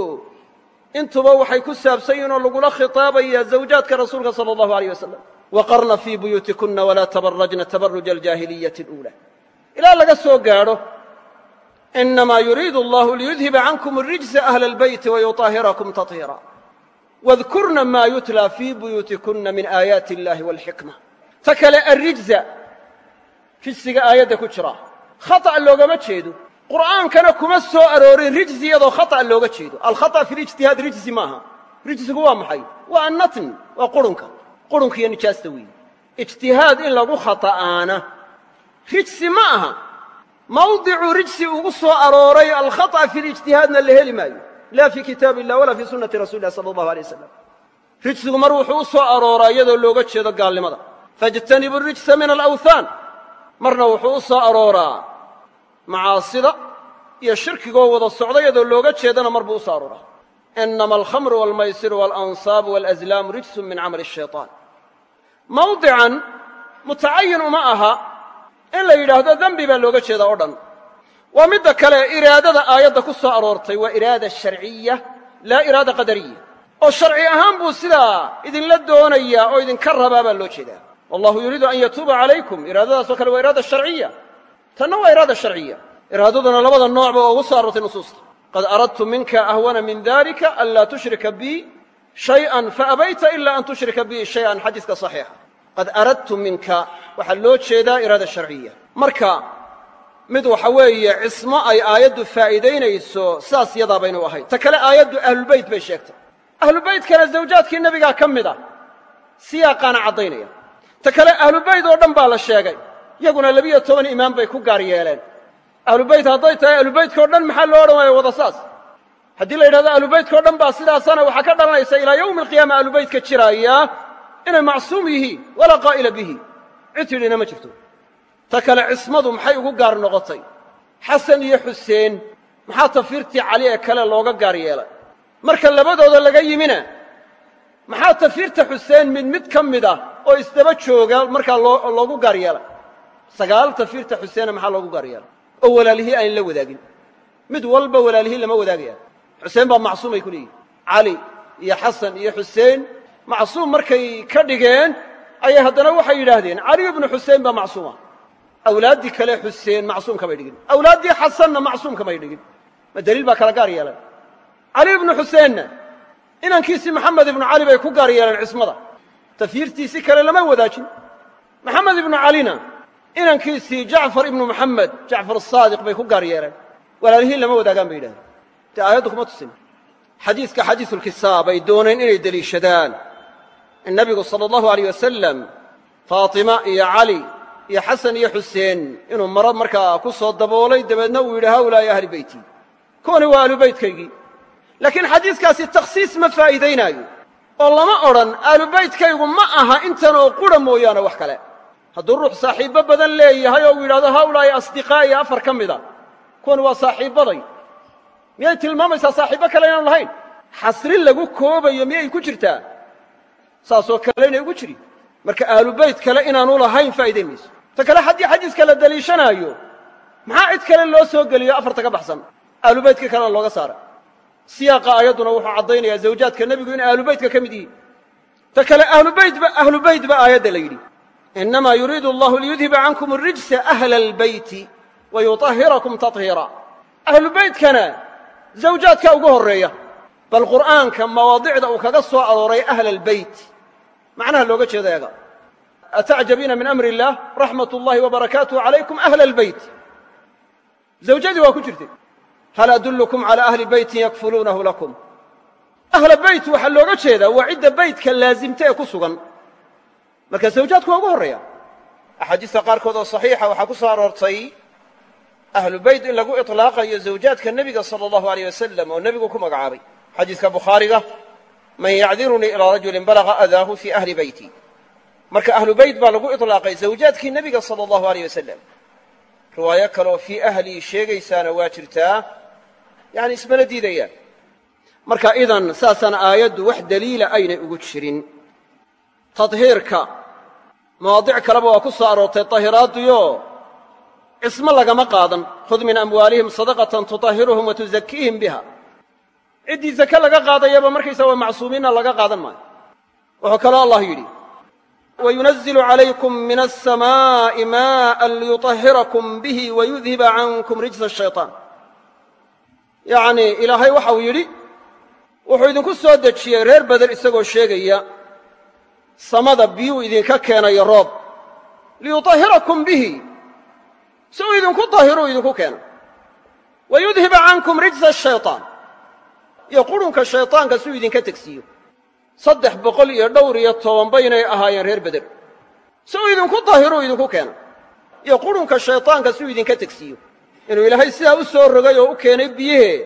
Speaker 1: intuba waxay ku saabsan yihiin oo lagula khitaabayaa zawjaadka rasuulka sala allahu alayh wasalam waqarna fii buyuutikunna walaa tabarajna tabaruja aljaahiliyati aluulaa ilaa laga soo gaadho inamaa yuriidu allahu liyudhiba cankum arijsa ahla albeyti wayuطahirakum tahiira wadkurna maa yutlaa fii buyuutikunna min aayaati illahi walxikma ta kale arrijza rijsiga aayadda ku jira khata' loogama jeedo qur'aankana kuma soo aroorin rijsi iyadoo khata' looga jeedo alkhata' fi lijtihaad rijsi maaha rijsigu waa maxay waa annatn waa qurunka qurunka iyo nijaasta weeye ijtihaad in lagu khata'aana. Rijsi ma aha. Mawdicuu rijsi ugu soo arooray alkhata' fi lijtihaadna la heli maayo. Laa fii kitaabi illah walaa fii sunnati rasuli illahi sala allahu alay wasalam rijsigu mar wuxuu u soo arooraa iyadoo looga jeedo gaalnimada. Faijtanibu rijsa min alawthaan. Marna wuxuu u soo arooraa macaasida iyo shirkigoo wada socda iyadoo looga jeedana mar buu u soo arooraa. Inama alkhamru walmaysiru waalansaabu walazlaamu rijsun min camali ashayطaan mawdican mutacayin uma aha in la yidhaahdo dembi baa looga jeedaa oo dhan. Waa midda kale iraadada aayadda ku soo aroortay waa iraada sharciya laa iraada qadariya oo sharci ahaan buu sidaa idinla doonayaa oo idinka rabaa baa loo jeedaa. Wallahu yuriidu an yatuuba calaykum. Iraadadaasoo kale waa iraada sharciya tanna waa iraada sharciya iraadaduna labada noocba oo ugu soo aroortay nusuusta. Qad aradtu minka ahwana min dalika an tushrika bii shay'an faabayta ila an tushrika bii shay'an. Xadiiska saxiixa qad aradtu minka. Waxaa loo jeedaa iraada sharciya. Marka mid waxa weeye cismo ay aayaddu faa'iidaynayso saas yadaa baynu ahayd ta kale aayaddu ahlulbeyt bay sheegtay. Ahlubeytkana zawjaadkii nebigaa ka mid ah siyaaqaana caddaynaya. Ta kale ahlubeyt oo dhan baa la sheegay. Yaguna labiyo toban imaam bay ku gaar yeeleen. Ahlubeyt hadday tahay ahlubeytka o dhan maxaa loo odhan waaya wada saas? Haddii la yidhahdo ahlubeytka o dhan baa sidaasana waxaa ka dhalanaysa ilaa yowmi alqiyaama ahlubeytka jiraaya inay macsuum yihiin walaa qaa'ila bihi. Cid tidhina ma jirto. Ta kale cismadu maxay ugu gaar noqotay? Xasan iyo xuseen maxaa tafiirtii cali ee kale looga gaar yeelay? Marka labadooda laga yimina maxaa tafiirta xuseen mid mid ka mid ah oo isdaba jooga markaa loogu gaar yeelay? Sagaal tafiirta xuseena maxaa loogu gaar yeelay? Oo walaalihii aan la wadaagin. Mid walba walaalihii lama wadaagaya xuseen baa macsuumay ku leeyihiin cali iyo xasan iyo xuseen macsuum markay ka dhigeen ayay haddana waxay yidhaahdeen caliy bnu xuseen baa macsuuma. Awlaaddii kale xuseen macsuum kamay dhigin awlaaddii xasanna macsuum kamay dhigin ma daliil baa kala gaar yeelan. Cali ibnu xuseenna inankiisii maxamed ibnu cali bay ku gaar yeeleen cismada. Tafiirtiisii kale lama wadaajin. Maxamed ibnu calina inankiisii jacfar ibnu muxamed jacfar asaadiq bay ku gaar yeeleen walaalihii lama wadaagaan bay yidhahdeen dee aayaddu kuma tusin. Xadiiska xadiisulkisaab ay dooneen inay deliishadaan in nabigu sala allahu alayh wasalam faatima iyo cali iyo xasan iyo xuseen inuu maro markaa ku soo daboolay dabeedna uu yidhi haulaa'i ahli beyti kuwani waa aalubeytkaygii laakiin xadiiskaasi takhsiis ma faa'iidaynaayo. Oo lama odhan aalubeytkaygu ma aha intan oo qura mooyaane wax kale. Hadduu ruux saaxiibbo badan leeyahay oo uu yidhahdo haulaa'i asdiqaa'i afar ka mida kuwani waa saaxiibbaday. Miyay tilmaamaysaa saaxiibbo kale inaanu lahayn? Xasri lagu koobayo miyay ku jirtaa saasoo kale inay ugu jiri. Marka aalubeyt kale inaanu lahayn faa'idayn mayso. Ta kale haddii xadiiska la deliishanaayo maxaa cid kale loo soo geliyo afarta ka baxsan? Aalubeytka kalena looga saara. Siyaaqa aayadduna wuxuu caddaynayaa zawjaadka nebigu inay ahlubeytka ka mid yihiin. Ta kale ahlubeytba ahlubeyt ba aayadda la yidhi innamaa yuriidu allahu liyudhiba cankum arijsa ahla albeyti wa yutahhirakum tahiira ahlubeytkana zawjaadka ugu horreeya bal qur'aanka mawaadicda uu kaga soo arooray ahla albeyt macnaha looga jeeda eega. Atacjabiina min amri illaah raxmat ullahi wabarakaatuhu calaykum ahla albeyt zawjadii waa ku jirtay. Hal adullukum calaa ahli beytin yakfuluunahu lakum. Ahla beyt waxaa looga jeedaa waa cidda beytka laasimta ee ku sugan. Marka zawjaadku waa ugu horreeya. Axaadiista qaarkood oo saxiixa waxaa ku soo aroortay ahlu beyt in lagu iطlaaqayo zawjaadka nebiga sala allahu aleyh wasalam oo nebigu ku magacaabay. Xadiiska bukhaariga man yacdirunii ilaa rajulin balaga adaahu fii ahli beyti marka ahlu beyt baa lagu iطlaaqay zawjaadkii nebiga sala allahu aleyh wasalam riwaayo kaleoo fii ahlii sheegaysaana waa jirtaa yani ismana diidayaan. Marka idan saasaan aayaddu wax daliila aynay ugu jirin. Tadhiirka mawaadic kaleba waa ku soo aroortay tahiraadduyo cismo lagama qaadan. Khud min amwaalihim sadaqatan tutahiruhum wa tuzakiihim biha ciddii zake laga qaadayaba markaysa waa macsuumiinna laga qaadan maayo. Wuxuu kaloo allah yidhi wayunazilu calaykum min alsamaa'i maa'an liyutahhirakum bihi wayudhiba cankum rijsa ashaytaan yacnii ilaahay waxau yidhi wuxuu idinku soo dejiyey reer beder isagoo sheegaya samada biyuu idinka keenayo roob. Liyutahhirakum bihi si uu idinku tahiruu idinku keena wa yudhiba cankum rijsa ashaytaan iyo qurunka shaytaanka si uu idinka tegsiiyo. Saddex boqol iyo dhowr iyo toban baynay ahaayeen reer beder. Si uu idinku tahiruu idinku keena. Iyo qurunka shaytaanka uu idinka tegsiiyo. Inuu ilaahay sidaa u soo rogay oo u keenay biyahee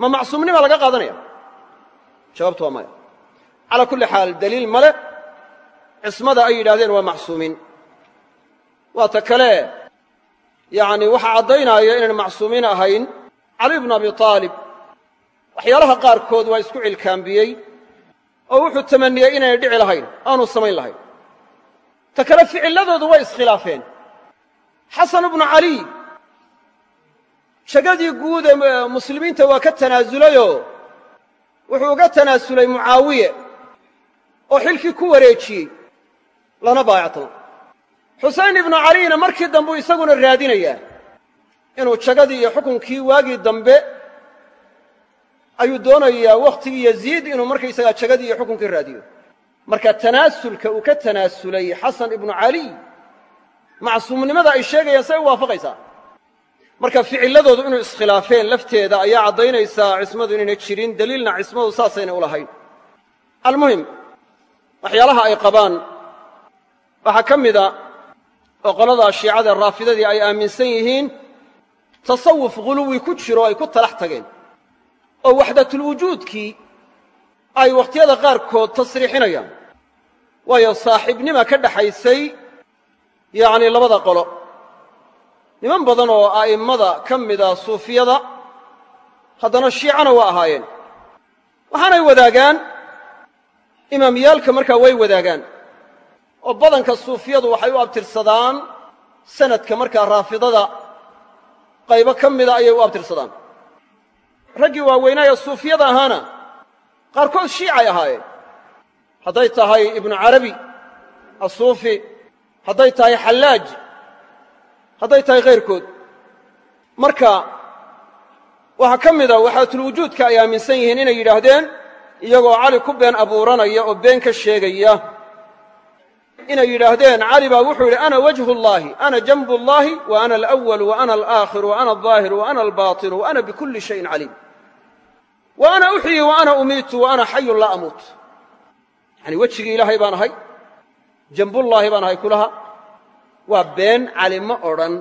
Speaker 1: ma macsuumnima laga qaadanaya? Jawaabtu waa maya. Calaa kulli xaal daliil male cismada ay yidhahdeen waa macsuumiin waa ta kale yacni waxaa caddaynaya inaan macsuumiin ahayn. Cali bnu abi aalib waxyaalaha qaarkood waa isku cilkaambiyey oo wuxuu tamaniyey inaynay dhici lahayn aanu samayn lahayn. Ta kale ficilladoodu way iskhilaafeen. Xasan ibnu cali jagadii guud ee muslimiinta waa ka tanaasulayoo wuxuu uga tanaasulay mucaawiye oo xilkii ku wareejiyey lana baayactamo xuseyn ibnu caliyna markii dambuu isaguna raadinayaa inuu jagadii iyo xukunkii waagii dambe ayuu doonayaa wakhtigii yaziid inuu markaysagaa jagadii iyo xukunkii raadiyo. Marka tanaasulka uu ka tanaasulay xasan ibnu caliy macsuumnimada ay sheegayaan say u waafaqaysaa. Marka ficilladoodu inuu iskhilaafeen lafteeda ayaa caddaynaysaa cismadu inayna jirin deliilna cismadu saasayna u lahayn. Almuhim waxyaalaha ay qabaan waxaa ka mida oo qoladaa shiicada raafidadii ay aaminsan yihiin tasawuf ghuluwi ku jiro ay ku talax tageen oo waxdatulwujuudkii ay wakhtiyada qaarkood tasriixinayaan. Waayo saaxiibnima ka dhaxaysay yacnii labada qolo. Niman badan oo a'immada ka mida suufiyada haddana shiicana waa ahaayeen. Waxaanay wadaagaan imaamyaalka markaa way wadaagaan. Oo badanka suufiyadu waxay u abtirsadaan sanadka markaa raafidada qaybo ka mida ayay u abtirsadaan raggii waaweynaa ee suufiyada ahaana. Qaarkood shiicay ahaayeen hadday tahay ibnu carabi asuufi hadday tahay xallaaj. Hadday tahay kheyrkood. Marka waxaa ka mida waxaatulwujuudka ay aaminsan yihiin inay yidhaahdeen iyagoo cali ku been abuuranaya oo been ka sheegaya. Inay yidhaahdeen cali baa wuxuu yidhi ana wajhullaahi ana janbullaahi wa ana alawal wa ana alaakhiru wa ana alظaahir wa ana albaatinu wa ana bikulli shayin caliim wa ana uxyi wa ana umiitu wa ana xayun laa amuut. Yani wejigii ilaahay baan ahay jambullaahi baan ahay kulaha. Waa been cali ma odhan.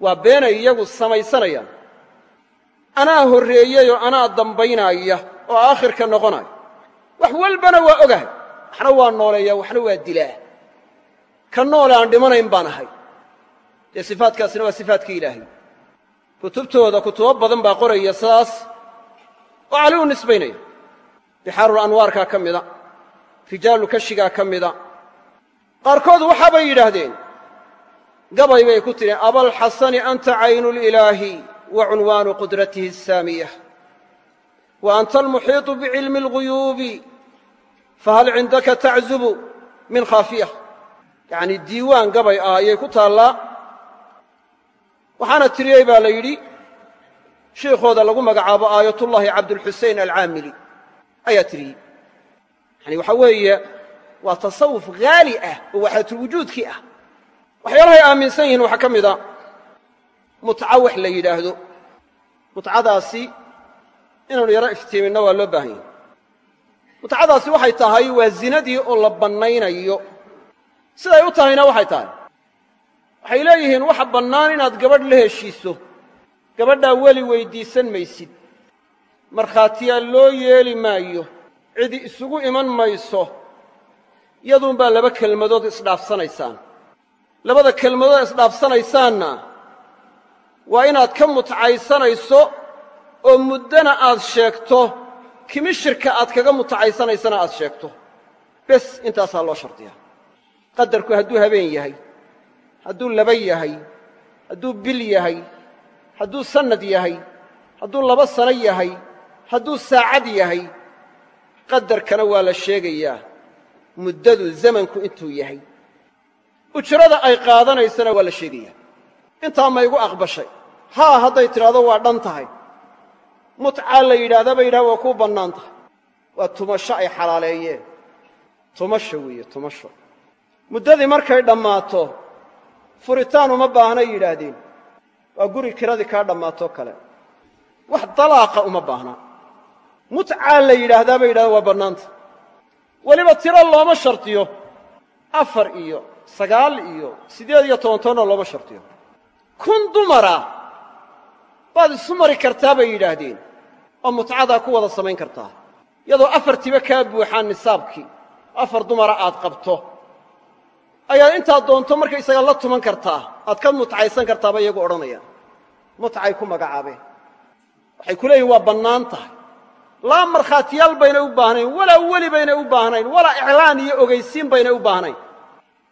Speaker 1: Waa beenay iyagu samaysanayaan. Anaa horreeyeyoo anaa dambaynaaya oo aakhirka noqonaya wax walbana waa ogahay. Waxna waa nooleeyaa waxna waa dilaa. Ka noole aan dhimanayn baan ahay. Dee sifaadkaasina waa sifaadkii ilaahay. Kutubtooda kutubo badan baa qoraya sidaas oo cali u nisbaynaya. Bixaarul anwaarkaa ka mida rijaalu kashigaa ka mida. Qaarkood waxaabay yidhaahdeen gabay bay ku tidhi abalxasani anta caynu lilaahi wa cunwaanu qudratihi asaamiyah wa anta almuxiiطu bicilmi اlguyuubi fahal cindaka taczubu min khaafiyah. Yacnii diiwaan gabay ah ayay ku taallaa. Waxaana tiriyey baa la yidhi shiikhooda lagu magacaabo aayatullaahi cabdulxusein alcaamili. Ayaa tiriyey yani waxaa weeye waa tasawuf haali ah oo waxaatulwujuudkii ah. Waxyaalahay aaminsan yihiin waxaa ka mida mutca wax la yidhaahdo. Mutcadaasi inaanu yaro iftiiminno waa loo baahan yahay mutcadaasi waxay tahay waa zinadii oo la bannaynayo. Siday u tahayna waxay tahay. Waxay leeyihiin waxa bannaan inaad gabadh la heshiiso gabadhaa weli weyddiisan maysid. Markhaatiyaal loo yeeli maayo cidi isugu iman mayso yaduunbaa laba kelmadood isdhaafsanaysaan. Labada kelmadood isdhaafsanaysaanna waa inaad ka mutcaysanayso oo muddana aad sheegto kimishirka aad kaga mutacaysanaysana aad sheegto. Bes intaasaa loo shardiyaa. Qadarku hadduu habeen yahay hadduu laba yahay hadduu bil yahay hadduu sannad yahay hadduu laba sano yahay hadduu saacad yahay qadarkana waa la sheegayaa. Muddadu zamanku intuu yahay. Ujrada ay qaadanaysana waa la sheegayaa. Intaa ma igu aqbashay. Haa hadday tidhaahdo waa dhan tahay. Mutcaa la yidhaahdaa bay yidhaha waa kuu bannaan tahay. Waa tumasho ay xalaaleeyeen. Tumasho weeye tumasho. Muddadii markay dhammaato furitaan uma baahnay yidhaahdeen waa guri kiradii kaa dhammaatoo kale. Wax dalaaqa uma baahnaa mutcaa la yidhaahdaa bay yidhahdaa waa bannaanta. Weliba tiro looma shardiyo afar iyo sagaal iyo siddeed iyo toban tobanna looma shardiyo kun dumara baad isu mari kartaa bay yidhaahdeen. Oo mutcadaa ku wada samayn kartaa. Iyadoo afartiba kaa buuxaan nisaabkii. Afar dumara aad qabto ayaad intaad doonto markaysaga la tuman kartaa aad ka mutcaysan kartaaba iyagu odhanayaan mutcay ku magacaabeen waxay ku leeyihiin waa bannaan tahay. Laa markhaatiyaal baynay u baahnayn walaa weli baynay u baahnayn walaa iclaan iyo ogaysiin baynay u baahnayn.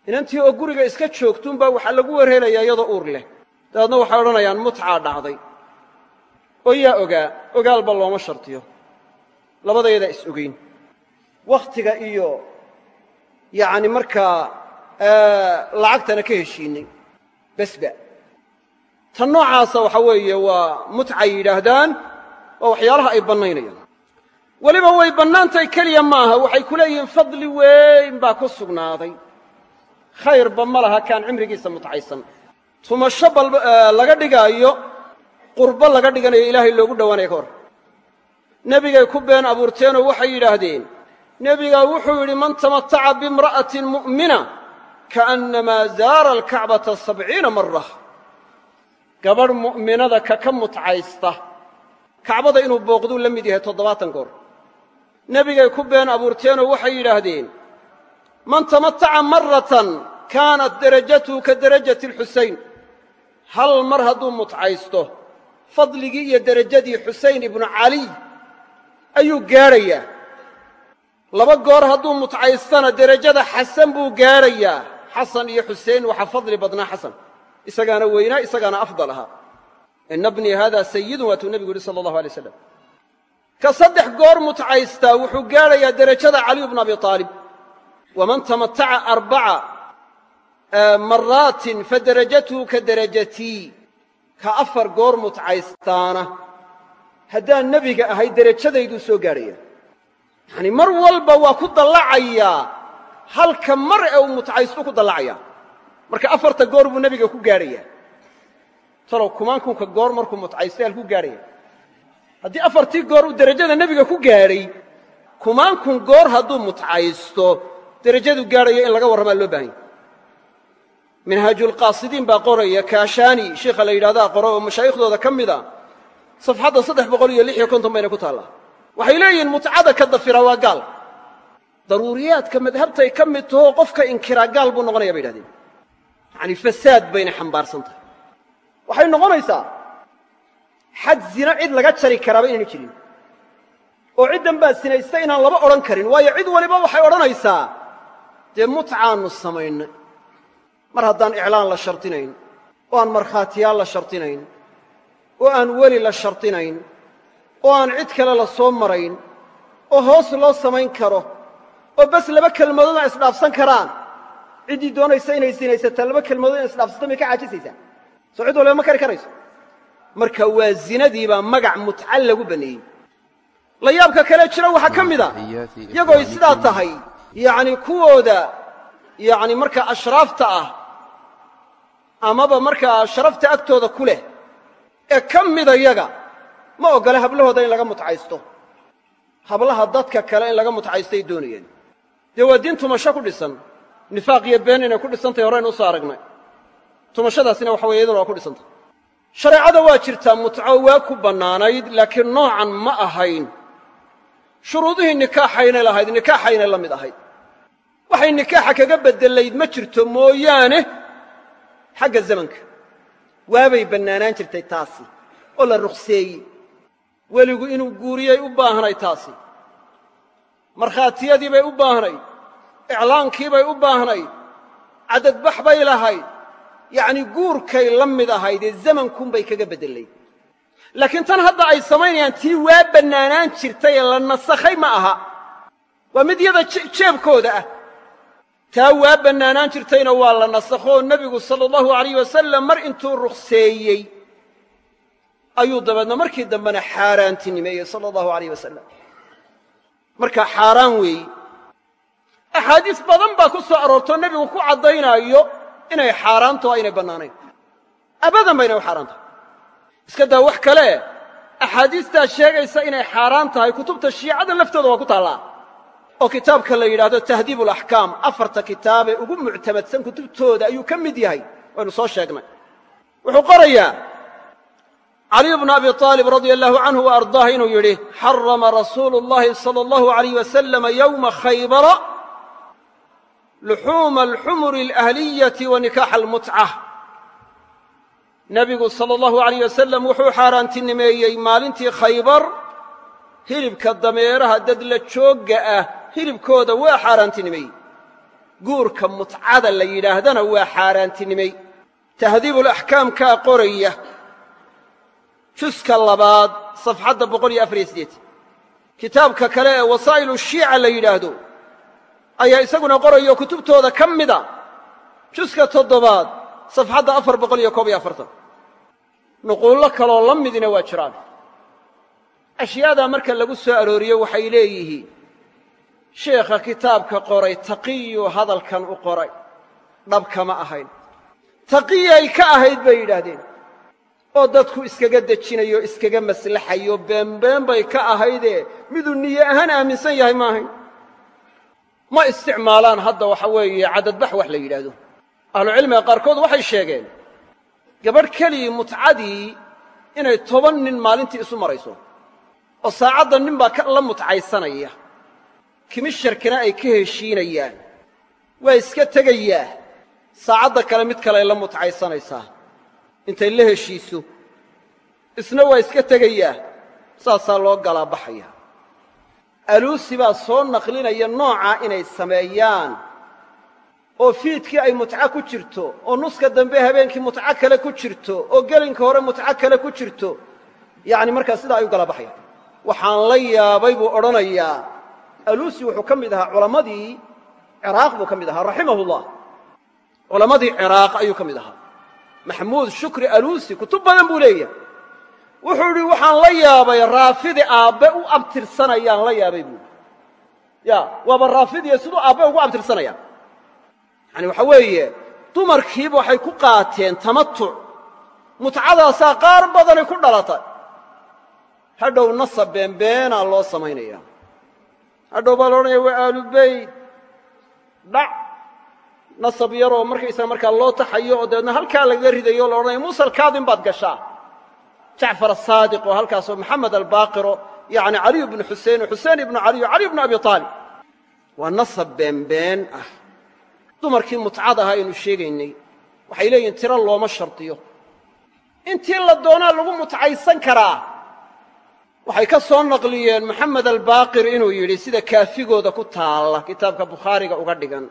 Speaker 1: Inantii oo guriga iska joogtuunbaa waxaa lagu warhelayaa iyadoo uur leh. Dabeedna waxay odhanayaan mutcaa dhacday. Oo yaa ogaa ogaalba looma shartiyo. Labadayadaa is ogeyn. Wakhtiga iyo yacni markaa lacagtana ka heshiinay. Besba tan noocaasa waxa weeye waa mutcay yidhaahdaan waa waxyaalaha ay bannaynayaan. Weliba way bannaantahay keliya maaha waxay ku leeyihiin fadli weyn baa ku sugnaaday. Khayrba ma laha kaan cimrigiisa mutcaysan. Tumasho bal laga dhigaayo qurbo laga dhiganayo ilaahay loogu dhowaanaya ka hor. Nebigay ku been abuurteenoo waxay yidhaahdeen nebigaa wuxuu yidhi man tamataca biimra'atin mu'mina kaannamaa zaara alkacbata sabciina mara gabadh mu'minada ka ka mutcaysta kacbada inuu booqduu la mid yahay toddobaatan goor nebigay ku been abuurteenoo waxay yidhaahdeen man tamataca maratan kaanat derajatuhu ka derajati alxusayn hal mar hadduu mutcaysto fadligii iyo derajadii xusayn ibnu caliy ayuu gaadhayaa laba goor hadduu mutcaystana derajada xasan buu gaadhayaa xasan iyo xusein waxaa fadli badnaa xasan. Isagaana weynaa isagaana afdal ahaa. Ina bnii haada sayidun waatuu nebigu yidhi sala allahu alay slam ka saddex goor mutcaystaa wuxuu gaadhayaa derajada caliyu bnu abi aalib waman tamataca arbaca maraatin faderajatuhu ka derajatii ka afar goor mutcaystaana. Haddaan nebiga ahay derajadayduu soo gaadhaya yacanii mar walba waa ku dallacayaa halka mar ee uu mutcaystuu ku dallacayaa marka afarta goor buu nebiga ku gaadhayaa talow kumaankunka goor markuu mutcaystay halkuu gaadhaya haddii afartii goor uu derajada nebiga ku gaadhay kumaankun goor hadduu mutcaysto derajadu gaadhayo in laga warramaa loo baahanya minhaajulqaasidiin baa qoraya kaashaani sheikha la yidhahdaa qoro oo mashaayikhdooda ka mid a safxadda saddex boqol iyo lix iyo konton bayna ku taallaa waxay leeyihiin mutcada ka dafira waa gaal daruuriyaadka madhabtay ka mid tahoo qofka inkiraa gaal buu noqonaya bay yidhahdeen. Yacanii fasaad bayna xambaarsan tahay. Waxay noqonaysaa xad zina cid laga jari karaaba inayna jirin. Oo ciddan baa sinaysta inaan laba odhan karin. Waayo cid waliba waxay odhanaysaa dee mutcaannu samaynay mar haddaan iclaan la shardinayn oo aan markhaatiyaal la shardinayn oo aan weli la shardinayn oo aan cid kale la soo marayn oo hoos loo samayn karo oo bas laba kelmadood ay isdhaafsan karaan. Ciddii doonaysa inay sinaysataa laba kelmadood inay isdhaafsato may ka caajisaysaa soo cid waliba ma kari karayso. Marka waa zinadii baa magac mutca lagu banneeyey la yaabka kale jira waxaa ka mid a. Iyagooy sidaa tahay yacni kuwooda yacni markaa ashraafta ah amaba markaa sharafta agtooda ku leh ee ka mida yaga ma oggola hablahooda in laga mutcaysto. Hablaha dadka kale in laga mutcaystay doonayeen dee waa diin tumasho ku dhisan. Nifaaq iyo been inay ku dhisantahy horeynu u soo aragnay. Tumashadaasina waxa weye iyaduna waa ku dhisantay. Shareecada waa jirtaa mutco waa ku bannaanayd laakiin noocan ma ahayn. Shuruudihii nikaaxaynay lahayd nikaaxaynay la mid ahayd. Waxay nikaaxa kaga beddelayd ma jirto mooyaane xagga zamanka. Waabay bannaanaan jirtay taasi oo la rukhseeyey weligu inuu guuriyay u baahnay taasi markhaatiyadii bay u baahnayd iclaankii bay u baahnayd caddadbax bay lahayd yacnii guurkay la mid ahaydee zamankunbay kaga beddelayd laakiin tan hadda ay samaynayaan tii waa bannaanaan jirtay ee la nasakhay ma aha. Waa mid yada jeebkooda ah. Taa waa bannaanaan jirtayna waa la nasakhoo nebigu sala allahu alayh wasalam mar intuu rukhseeyey. Ayuu dabeedna markii dambena xaaraantinimeeyey sala allahu alayh wasalam marka xaaraan weeyi axaadiis badan baa ku soo aroortoo nebigu ku caddaynaayo inay xaaraanto aynay bannaanayn. Abadan ba inay u xaaraan tahay iska daa wax kale axaadiistaa sheegaysa inay xaaraan tahay kutubta shiicada laftooda waa ku taallaa. Oo kitaabka la yidhaahdo tahdiib alaxkaam afarta kitaabee ugu muctamadsan kutubtooda ayuu ka mid yahay waynu soo sheegnay. Wuxuu qorayaa caliyu bnu abi aalib radia allahu canhu wa ardaah inuu yidhi xarama rasuulu اllahi salى allahu alayh wasalama yowma khaybara luxuuma alxumuri alahliyati wa nikaaxa almutca nebigu sala allahu alayh wasalam wuxuu xaaraantinimeeyey maalintii khaybar hilibka dameeraha dadla joogga ah hilibkooda waa xaaraantinimeeyey. Guurka mutcada la yidhaahdana waa xaaraantinimay tahdiibulaxkaamkaa qoraya juska labaad safxadda boqol iyo afariyo siddeetan kitaabka kale ee wasaa'ilu shiica la yidhaahdo ayaa isaguna qorayo kutubtooda ka mida juska toddobaad safxadda afar boqol iyo koob iyo afartan. Nuquullo kaloo la midina waa jiraan. Ashyaadaa marka lagu soo arooriyo waxay leeyihiin. Sheekha kitaabka qoray taqiyu hadalkan u qoray. Dhabkama ahayn. Taqiyay ka ahayd bay yidhaahdeen oo dadku iskaga dejinayo iskaga maslaxayo beenbeen bay ka ahaydee. Miduu niye ahaan aaminsan yahay ma ahayn. Ma isticmaalaan hadda waxa weeye cadadbax wax la yidhaahdo. Ahlucilmiga qaarkood waxay sheegeen gabadh keligii mutcadii inay toban nin maalintii isu marayso oo saacadda nin baa la mutcaysanaya. Kimisharkina ay ka heshiinayaan. Waa iska tegayaa. Saacadda kale mid kale ay la mutcaysanaysaa intay la heshiiso isna waa iska tegayaa saasaa loo galaa baxaya. Aluusi baa soo naqlinaya noocaa inay sameeyaan. Oo fiidkii ay mutco ku jirto oo nuska dambe habeenkii mutco kale ku jirto oo gelinka hore mutco kale ku jirto yacni markaa sidaa ay u gala baxayaan waxaan la yaabay buu odhanayaa. Aluusi wuxuu ka mid ahaa culammadii ciraaq buu ka mid ahaa raximahullah. Culammadii ciraaq ayuu ka mid ahaa maxamuud shukri aluusi kutub badan buu leeyahay. Wuxuu idhi waxaan la yaabay raafidi aabbe u abtirsanayaan la yaabay buui ya waaba raafidiya siduu aabbe ugu abtirsanayaan. Yani waxa weeye dumarkiiba waxay ku qaateen tamatuc. Mutcadaasaa qaar badanay ku dhalatay. Hadhow nasab beenbeenaa loo samaynaya hadhow baa la waa aalubeyt. Dhac nasab yaroo markaysaa markaa loo taxayo oo dabeedna halkaa lagaga ridayo o la odhanaya muuse alkaadin baad gashaa. Jacfar asaadiq oo halkaasoo maxamed albaaqiro yani caliy bnu xusein o xuseen ibnu caliy o caliy bnu abi aalib waa nasab beenbeen ah. Dumarkii mutcada ahaa aynu sheegaynay waxay leeyihiin tiro looma shardiyo intii la doonaa lagu mutcaysan karaa. Waxay ka soo naqliyeen maxamed albaaqir inuu yidhi sida kaafigooda ku taalla kitaabka bukhaariga uga dhigan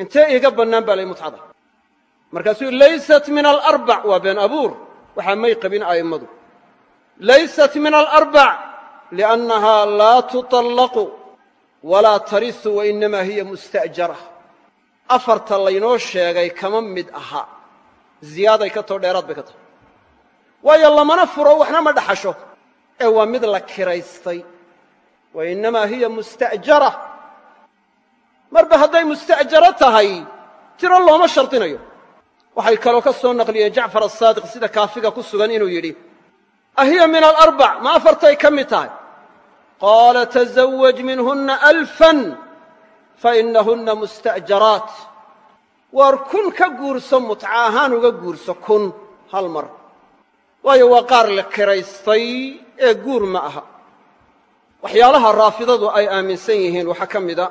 Speaker 1: intee iiga bannaan baa lay mutcada markaasuu laysat min alarbac waa been abuur. Waxaa may qabin a'immadu. Laysat min alarbac liannahaa laa tuطallaqu walaa tarisu wainnamaa hiya musta'jara afarta laynoo sheegay kama mid aha. Ziyaaday ka tao dheeraad bay ka tahay waayo lamana furo waxna ma dhaxasho. Ee waa mid la kiraystay. Wa innamaa hiya musta'jara marba hadday musta'jaro tahay tiro looma shardinayo. Waxay kaloo ka soo naqliyeen jacfar asaadiq sida kaafiga ku sugan inuu yidhi ahiya min alarbac ma afartay ka mid tahay? Qaala tasawaj minhunna alfan fainahunna musta'jaraat waar kun ka guurso mutca ahaan uga guurso kun hal mar. Waayo waa qaar la kiraystay ee guur ma aha. Waxyaalaha raafidadu ay aaminsan yihiin waxaa ka mida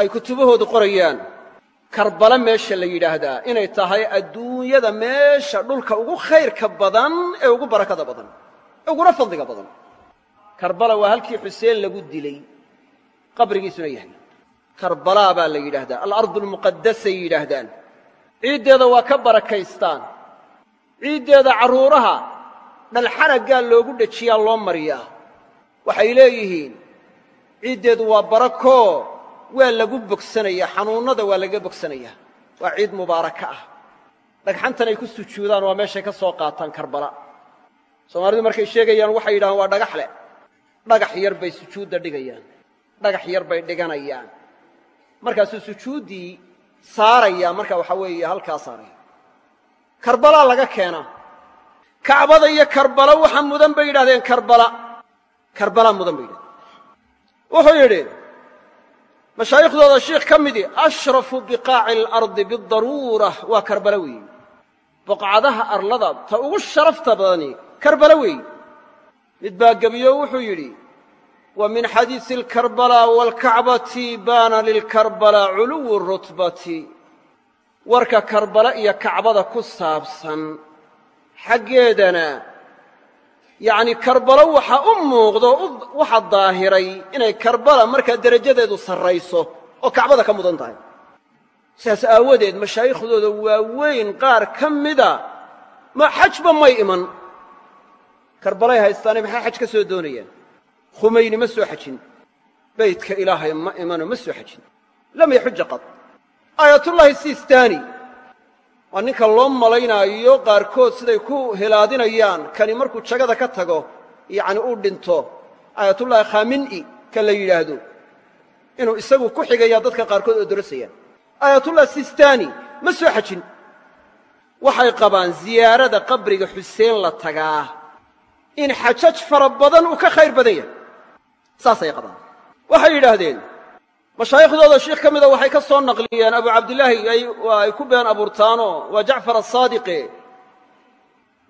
Speaker 1: ay kutubahoodu qorayaan. Karbala meesha la yidhaahdaa inay tahay adduunyada meesha dhulka ugu khayrka badan ee ugu barakada badan ee uguna fadliga badan. Karbala waa halkii xuseen lagu dilay qabrigiisuna yahay. Karbalaa baa la yidhaahdaa alardu almuqadasay yidhaahdaan. Ciiddeeda waa ka barakaystaan. Ciiddeeda carruuraha dhalxanaggaa loogu dhejiyaa loo mariyaa. Waxay leeyihiin ciiddeedu waa barakoo waa lagu bogsanayaa xanuunnada waa laga bogsanayaa waa ciid mubaaraka ah. Dhagxantan ay ku sujuudaan waa meeshay ka soo qaataan karbala. Soomaalidu markay sheegayaan waxay yidhahaan waa dhagax leh. Dhagax yar bay sujuudda dhigayaan. Dhagax yar bay dhiganayaan. Markaasuu sujuuddii saarayaa marka waxaa weeye halkaa saaraya karbalaa laga keenaa kacbada iyo karbala waxa mudan bay yidhahdeen karbala. Karbalaa mudan bay yidhahdeen wuxuu yidhi mashaaikhdooda shiikh ka midii ashrafu biqaaci alardi bidaruura waa karbala weeyi. Boqcadaha arlada ta ugu sharafta badani karbala weeyi. Mid baa gebiyo wuxuu yidhi wa min xadiisi alkarbala waalkacbati baana lilkarbala culuwu rutbati. Warka karbala iyo kacbada ku saabsan xaggeedana yacni karbalo waxa u muuqdo waxa daahiray inay karbala markaa derajadeedu sarrayso oo kacbada ka mudan tahay. Sidaas aawadeed mashaaikhdooda waaweyn qaar ka mida ma xajba may iman. Karbalay haystaane maxay xaj ka soo doonayaan khumayni ma soo xajin. Baydka ilaahay ma imanoo ma soo xajin. Lam yaxuja qad. Aayatullaahi sistaani waa ninka loo malaynaayo qaarkood siday ku helaadinayaan kani markuu jagada ka tago yacni uu dhinto aayatullaahi khaamin'i ka la yidhaahdo. Inuu isagu ku xigaya dadka qaarkood oo dorasayaan aayatullahi sistaani ma soo xajin. Waxay qabaan ziyaarada qabriga xuseen la tagaa. In xajaj fara badan uu ka khayr badan yahay saasay qabaan. Waxay yidhaahdeen mashaayikhdooda shiikh ka mida waxay ka soo naqliyeen abu cabdillaahi ay ku been abuurtaanoo waa jacfar asaadiqe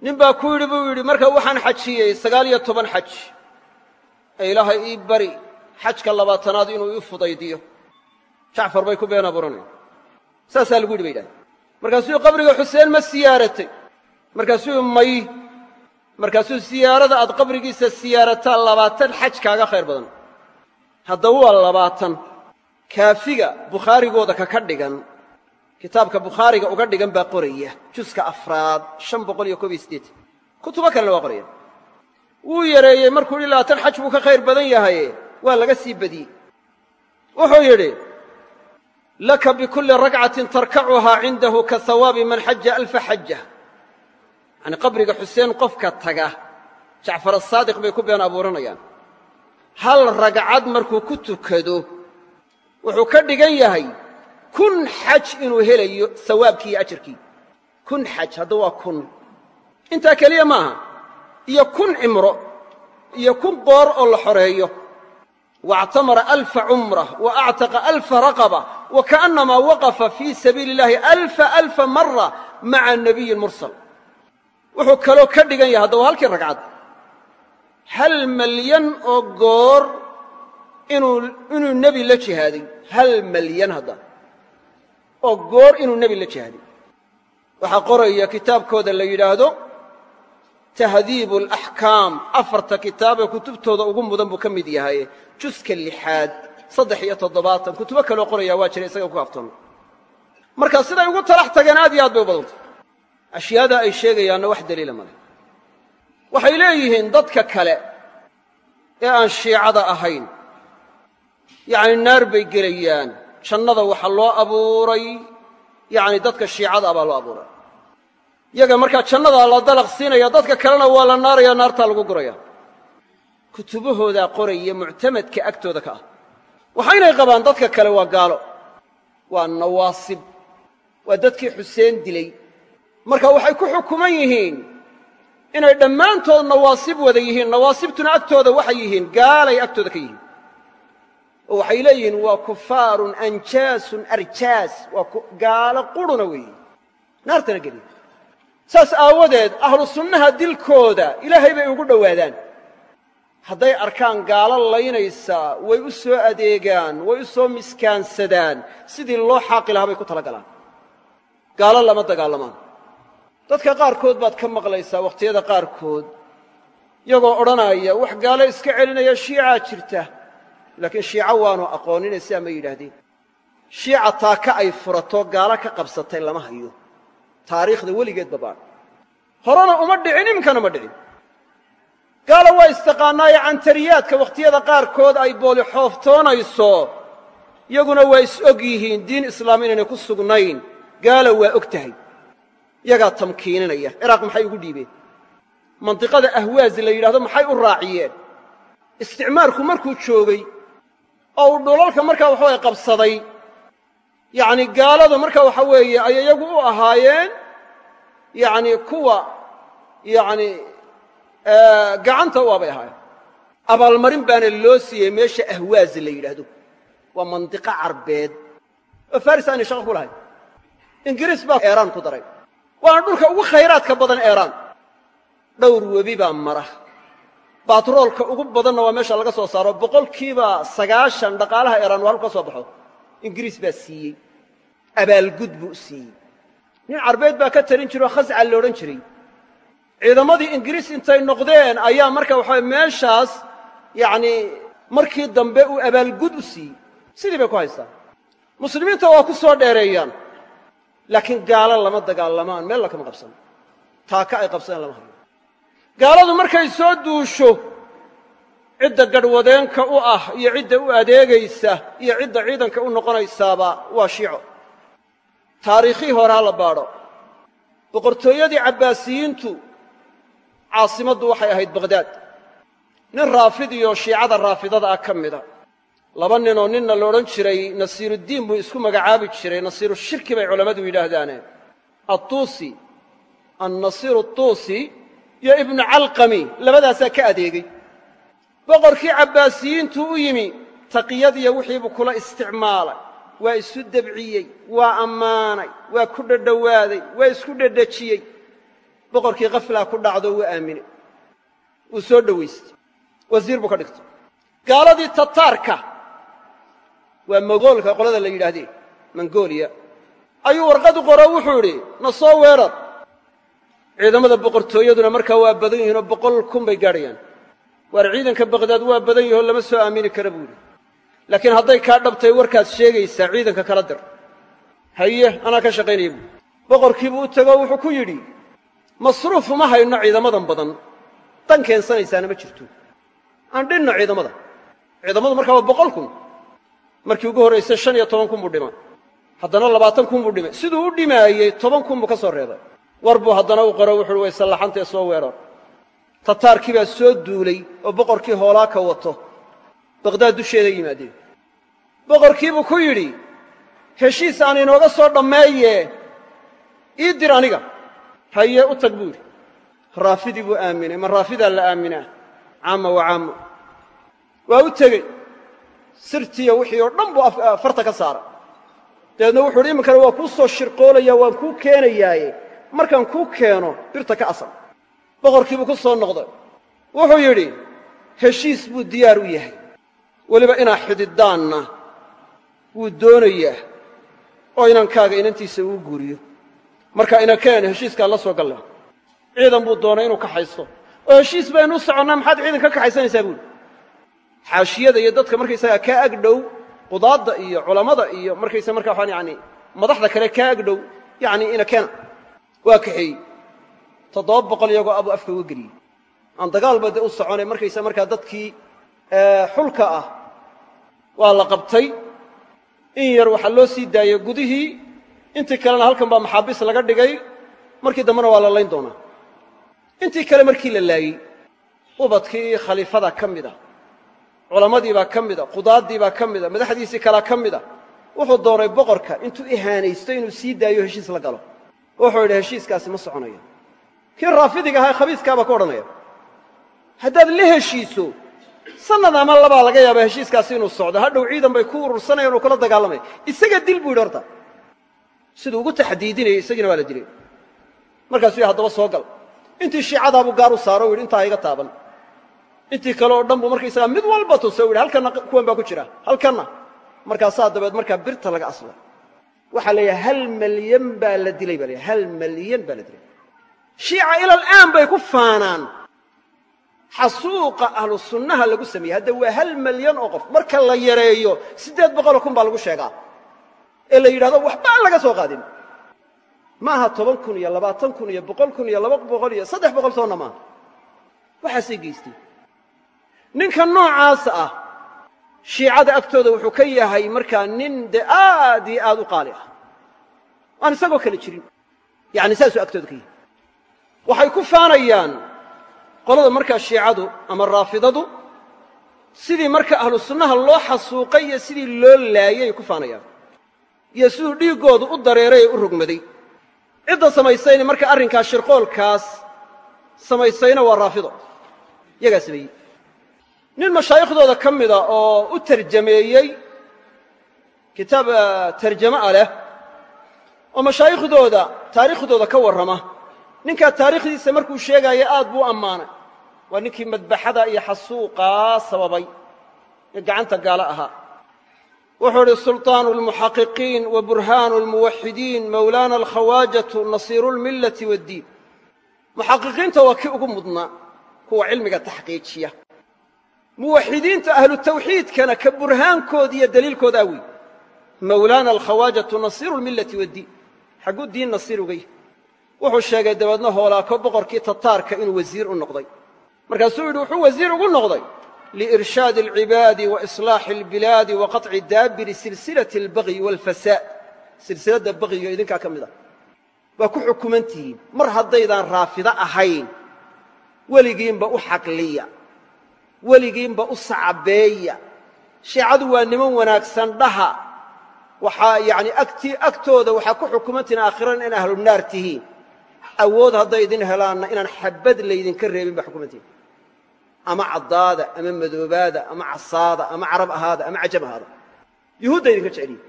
Speaker 1: nin baa ku yidhi buu yidhi marka waxaan xajiyey sagaal iyo toban xaj. Ee ilaahay ii bari xajka labaatanaad inuu ii fudaydiyo. Jacfar bay ku been abuuranayan saasaa lagu yidhi bay yidhahdeen. Markaasuu qabriga xuseen ma siyaaratay. Markaasuu may markaasuu siyaarada aad qabrigiisa siyaarataa labaatan xaj kaaga khayr badan. Haddaba waa labaatan kaafiga bukhaarigooda kaka dhigan kitaabka bukhaariga uga dhigan baa qoraya. Juska afraad shan boqol iyo koob siddeetan kutubo kalena waa qoraya. Wuu yareeyey markuu yidhi labaatan xaj buu ka khayr badan yahaye waa laga sii badiyey. Wuxuu yidhi laka bikulli ragcatin tarkacuhaa cindahu ka hawaabi man xaja alfa xaja yacni qabriga xuseen qofka taga jacfar asaadiq bay ku been abuuranayaan. Hal ragcad markuu ku tukado wuxuu ka dhigan yahay kun xaj inuu helayo sawaabkii iyo ajarkii kun xaj hadda waa kun. Intaa keliya maaha. Iyo kun cimro iyo kun qoor oo la xoreeyo. Waactamara alfa cumra wa actaqa alfa raqaba wa kaannamaa waqafa fii sabiili illahi alfa alfa mara maca nabiyin mursal. Wuxuu kaloo ka dhigan yahay haddaba halkii ragcad. Hal malyan oo goor inuu nebi la jihaaday hal malyan hadda oo goor inuu nebi la jihaaday waxaa qoraya kitaabkooda la yidhaahdo tahdiibu alaxkaam afarta kitaabee kutubtooda ugu mudan buu ka mid yahay. Juska lixaad saddex iyo toddobaatan kutubo kaloo qoraya waa jira isaga ku aftoon. Marka siday ugu talax tageen aad iyo aad bay u badantay. Ashyaada ay sheegayaanna wax daliila male waxay leeyihiin dadka kale ee aan shiicada ahayn yacni naar bay gelayaan. Jannada waxaa loo abuuray yacni dadka shiicada baa loo abuuray. Yaga markaa jannadaa la dalaq siinaya dadka kalena waa la naaraya naartaa lagu guraya. Kutubahoodaa qoraya muctamadka agtooda ka ah. Waxaynay qabaan dadka kale waa gaalo waa nawaasib waa dadkii xuseen dilay. Marka waxay ku xukuman yihiin inay dhammaantood nawaasib wada yihiin nawaasibtuna agtooda waxay yihiin gaalay agtooda ka yihiin oo waxay leeyihiin waa kufaarun anjaasun arjaas waa gaalo quruna weeye naartana geliya saas aawadeed ahlu sunnaha dilkooda ilaahay bay ugu dhowaadaan. Hadday arkaan gaalo laynaysaa way u soo adeegaan way u soo miskaansadaan sidii loo xaaqi lahaa bay ku tala galaan. Gaalo lama dagaalamaan dadka qaarkood baad ka maqlaysaa wakhtiyada qaarkood iyagoo odhanaya wax gaalo iska celinaya shiicaa jirta laakiin shiico waanu aqoonine sidaa ma yidhaahdeen. Shiica taaka ay furato gaalo ka qabsatay lama hayo. Taariikhda weligeedba baan. Horena uma dhicin imkana ma dhicin. Gaalo waa istaqaannaayo cantariyaadka wakhtiyada qaarkood ay booli xooftoonayso iyaguna waa is og yihiin diin islaam inaynay ku sugnayn. Gaalo waa og tahay. Yagaa tamkiininaya. Ciraaq maxay ugu dhiibeen? Mandiqada ahwaazi la yidhahdo maxay u raaciyeen? Isticmaarku markuu joogay oo uu dhulalka markaa waxaway qabsaday. Yacni gaaladu marka waxa weeye ay iyagu u ahaayeen yacni kuwa yacni gacanta u abay ahaayeen. Abaalmarin baana loo siiyey meesha ahwaazi la yidhaahdo. Waa mandiqo carbeed. Oo faris aanay shaqo ku lahayn. Ingiriis baa eeraan ku daray. Waana dhulka ugu khayraadka badan eeraan. Dhowr webi baa mara baatroolka ugu badanna waa meesha laga soo saaro. Boqolkiiba sagaashan dhaqaalaha eeraan waa halku ka soo baxo. Ingiriis baa siiyey. Abaalgud buu siiyey. Nin carbeed baa ka talin jiro khasca la odhan jiray. Ciidamadii ingiriis intay noqdeen ayaa marka waxaway meeshaas yacni markii dambe uu abaalgud u siiyey. Sidii bay ku haystaan. Muslimiinta waa ku soo dheereeyaan. Laakiin gaalo lama dagaalamaan. Meel la kama qabsan. Taaka ay qabsadeen lama hayo gaaladu markay soo duusho cidda gadhwadeenka u ah iyo cidda u adeegaysa iyo cidda ciidanka u noqonaysaaba waa shiico. Taariikhii hore ha la baadho. Boqortooyadii cabbaasiyiintu caasimaddu waxay ahayd bakhdaad nin raafid iyo shiicada raafidada ah ka mida laba ninoo ninna la odhan jiray nasiiruddiin buu isku magacaabi jiray nasiiru shirki bay culammadu yidhaahdaane attuusi annasiiru tuusi iyo ibnu calqami labadaasaa ka adeegey boqorkii cabbaasiyiintuu u yimi taqiyadiyo wixiibuu kula isticmaalay. Waa isu debciyey waa ammaanay waa ku dhadhowaaday waa isku dhedhejiyey boqorkii kaflaa ku dhacdo wuu aaminay wuu soo dhowaystay wasiir buu ka dhigtay. Gaaladii tataarka waa mogoolka qolada la yidhaahdee mongooliya ayuu warqadu qoro wuxuu idhi na soo weerar ciidamada boqortooyaduna markaa waa badan yihiinoo boqol kun bay gaadhayaan. Waar ciidanka baqhdaad waa badan yahoo lama soo aamini kara buu yidhi. Laakiin hadday kaa dhabtay warkaad sheegaysaa ciidanka kala dir haye anaa ka shaqaynaya buui boqorkiibuu u tegoo wuxuu ku yidhi masruuf uma hayno ciidamadan badan. Dan keensanaysaana ma jirto. Aan dhinno ciidamada. Ciidamadu markaa waa boqol kun. Markii ugu horraysay shan iyo toban kun buu dhima haddana labaatan kun buu dhimay. Siduu u dhimaayey toban kun buu ka soo reebay war buu haddana u qoro wuxuuhi way sallaxantee soo weerar. Tataarkii baa soo duulay oo boqorkii hoolaa ka wato. Baqhdaad dusheeda yimaadeen boqorkiibuu ku yidhi heshiis aan inooga soo dhammeeye ii dir aniga. Haye u tag buu yidhi. Raafidii buu aaminay ma raafidaa la aaminaa? Caama wa caamo. Waa u tegey. Sirtiya wixii oo dhan buu farta ka saaray dabeedna wuxuu uhi iminkana waa kuu soo shirqoolaya waan kuu keenayaaye markaan kuu keeno birta ka asal. Boqorkiibuu ku soo noqday. Wuxuu yidhi heshiis buu diyaar u yahay. Weliba inaa xididdaanna wuu doonayaa oo inankaaga inantiisa uu guuriyo. Marka inakeen heshiiskaan la soo galla. Ciidan buu doonay inuu kaxaysto oo heshiis baynu u soconnaa maxaad ciidan ka kaxaysanaysaa? buuli xaashiyada iyo dadka markaysagaa kaa ag dhow qudaadda iyo culammada iyo markaysa markaa waxaan yani madaxda kale kaa ag dhow yacni inakeena waa kaxeeyey toddoba boqol iyagoo abuu afka uga geliyey. Aan dagaalba de u soconay markaysa markaa dadkii xulka ah. Waa la qabtay. In yar waxaa loo sii daayey gudihii. Intii kalena halkan baa maxaabiis laga dhigay. Markii dambena waa la layn doonaa. Intii kale markii la laayey ubadkii khaliifada ka mid a culammadiibaa ka mid a qudaaddiibaa ka mid a madaxdiisii kalea ka mid a wuxuu doonay boqorka intuu ihaanaysto inuu sii daayo heshiis la galo wuxuu yidhi heshiiskaasi ma soconayo kii raafidiga ahaa khabiiskaabaa ka odhanaya. Haddaad la heshiiso sannad ama labaa laga yaaba heshiiskaasi inuu socdo. Hadhow ciidan bay ku urursanayaan oo kula dagaalamaya isaga dil buu yidhi horta. Siduu ugu taxdiidinayay isagiina waa la dilay. Markaasuu yidhi haddaba soo gal. Intii shiicadaabuu gaar u saaro o yidhi intaa iga taaban. Intii kale oo dhan buu markaysagaa mid walba tusa o yidhi halkanna kuwan baa ku jira. Halkanna. Markaasaa dabeed markaa birta laga asla waxaa la hal malyan baa la dilay? Yidhaha hal malyan baa la dilay. Shiica ilaal'aan bay ku faanaan. Xasuuqa ahlu sunnaha lagu sameeyey. Hadda waa hal malyan oo qof. Marka la yareeyo siddeed boqoloo kun baa lagu sheegaa. Ee la yidhahdo waxba aan laga soo qaadin. Ma aha toban kun iyo labaatan kun iyo boqol kun iyo laba boqol iyo saddex boqol toonna maaha waxaasay geystay ninka noocaasa ah shiicada agtooda wuxuu ka yahay markaa nin dee aad iyo aad u qaali ah. Aan isagoo kale jirin. Yacni saasuu agtooda ka yahay. Waxay ku faanayaan qolada markaa shiicadu ama raafidadu sidii marka ahlu sunnaha loo xasuuqay iyo sidii loo laayay ku faanayaan. Iyo siduu dhiiggoodu u dareeray ee u rogmaday cidda samaysayna marka arrinkaa shirqoolkaas samaysayna waa raafido yagaa sameeyey nin mashaayikhdooda ka mida oo u tarjameeyey kitaab tarjamo a leh oo mashaayikhdooda taariikhdooda ka warrama ninkaa taariikhdiisa markuu sheegaayo aad buu ammaanay waa ninkii madbaxada iyo xasuuqaa sababay ee gacanta gaalo ahaa wuxuu idhi sulطaanu اlmuxaqiqiin wa burhaanu اlmuwaxidiin mawlaana alkhawaajatu nasiiru اlmillati waaddiin muxaqiqiinta waa kii ugu mudnaa kuwa cilmiga taxqiijiya muwaxidiinta ahlu tawxiidkana ka burhaankooda iyo daliilkooda awey mawlaana alkhawaajatu nasiiru lmillati waddiin xagguu diin nasiir ugay wuxuu sheegay dabeedna hoolaako boqorkii tataarka inuu wasiir u noqday. Markaasuu yidhi wuxuu wasiir ugu noqday liirshaadi alcibaadi wa islaaxi albilaadi wa qaطci daabiri silsilati albagyi waalfasaad silsiladda bagyiga idinkaa ka mid ah. Waa ku xukuman tihiin mar haddaydaan raafido ahayn weligiinba u xaqliya weligiinba u sacabeeya shiicadu waa niman wanaagsan dhaha. Waxaa agtii agtooda waxaa ku xukumantihiin aakhirana in ahlu naar tihiin. Awood hadday idin helaanna inaan xabad laydinka reebin baa xukumantihiin ama caddaada ama madoobaada ama casaada ama carab ahaada ama cajab ahaada. Yuhuudda idinka jeceliyin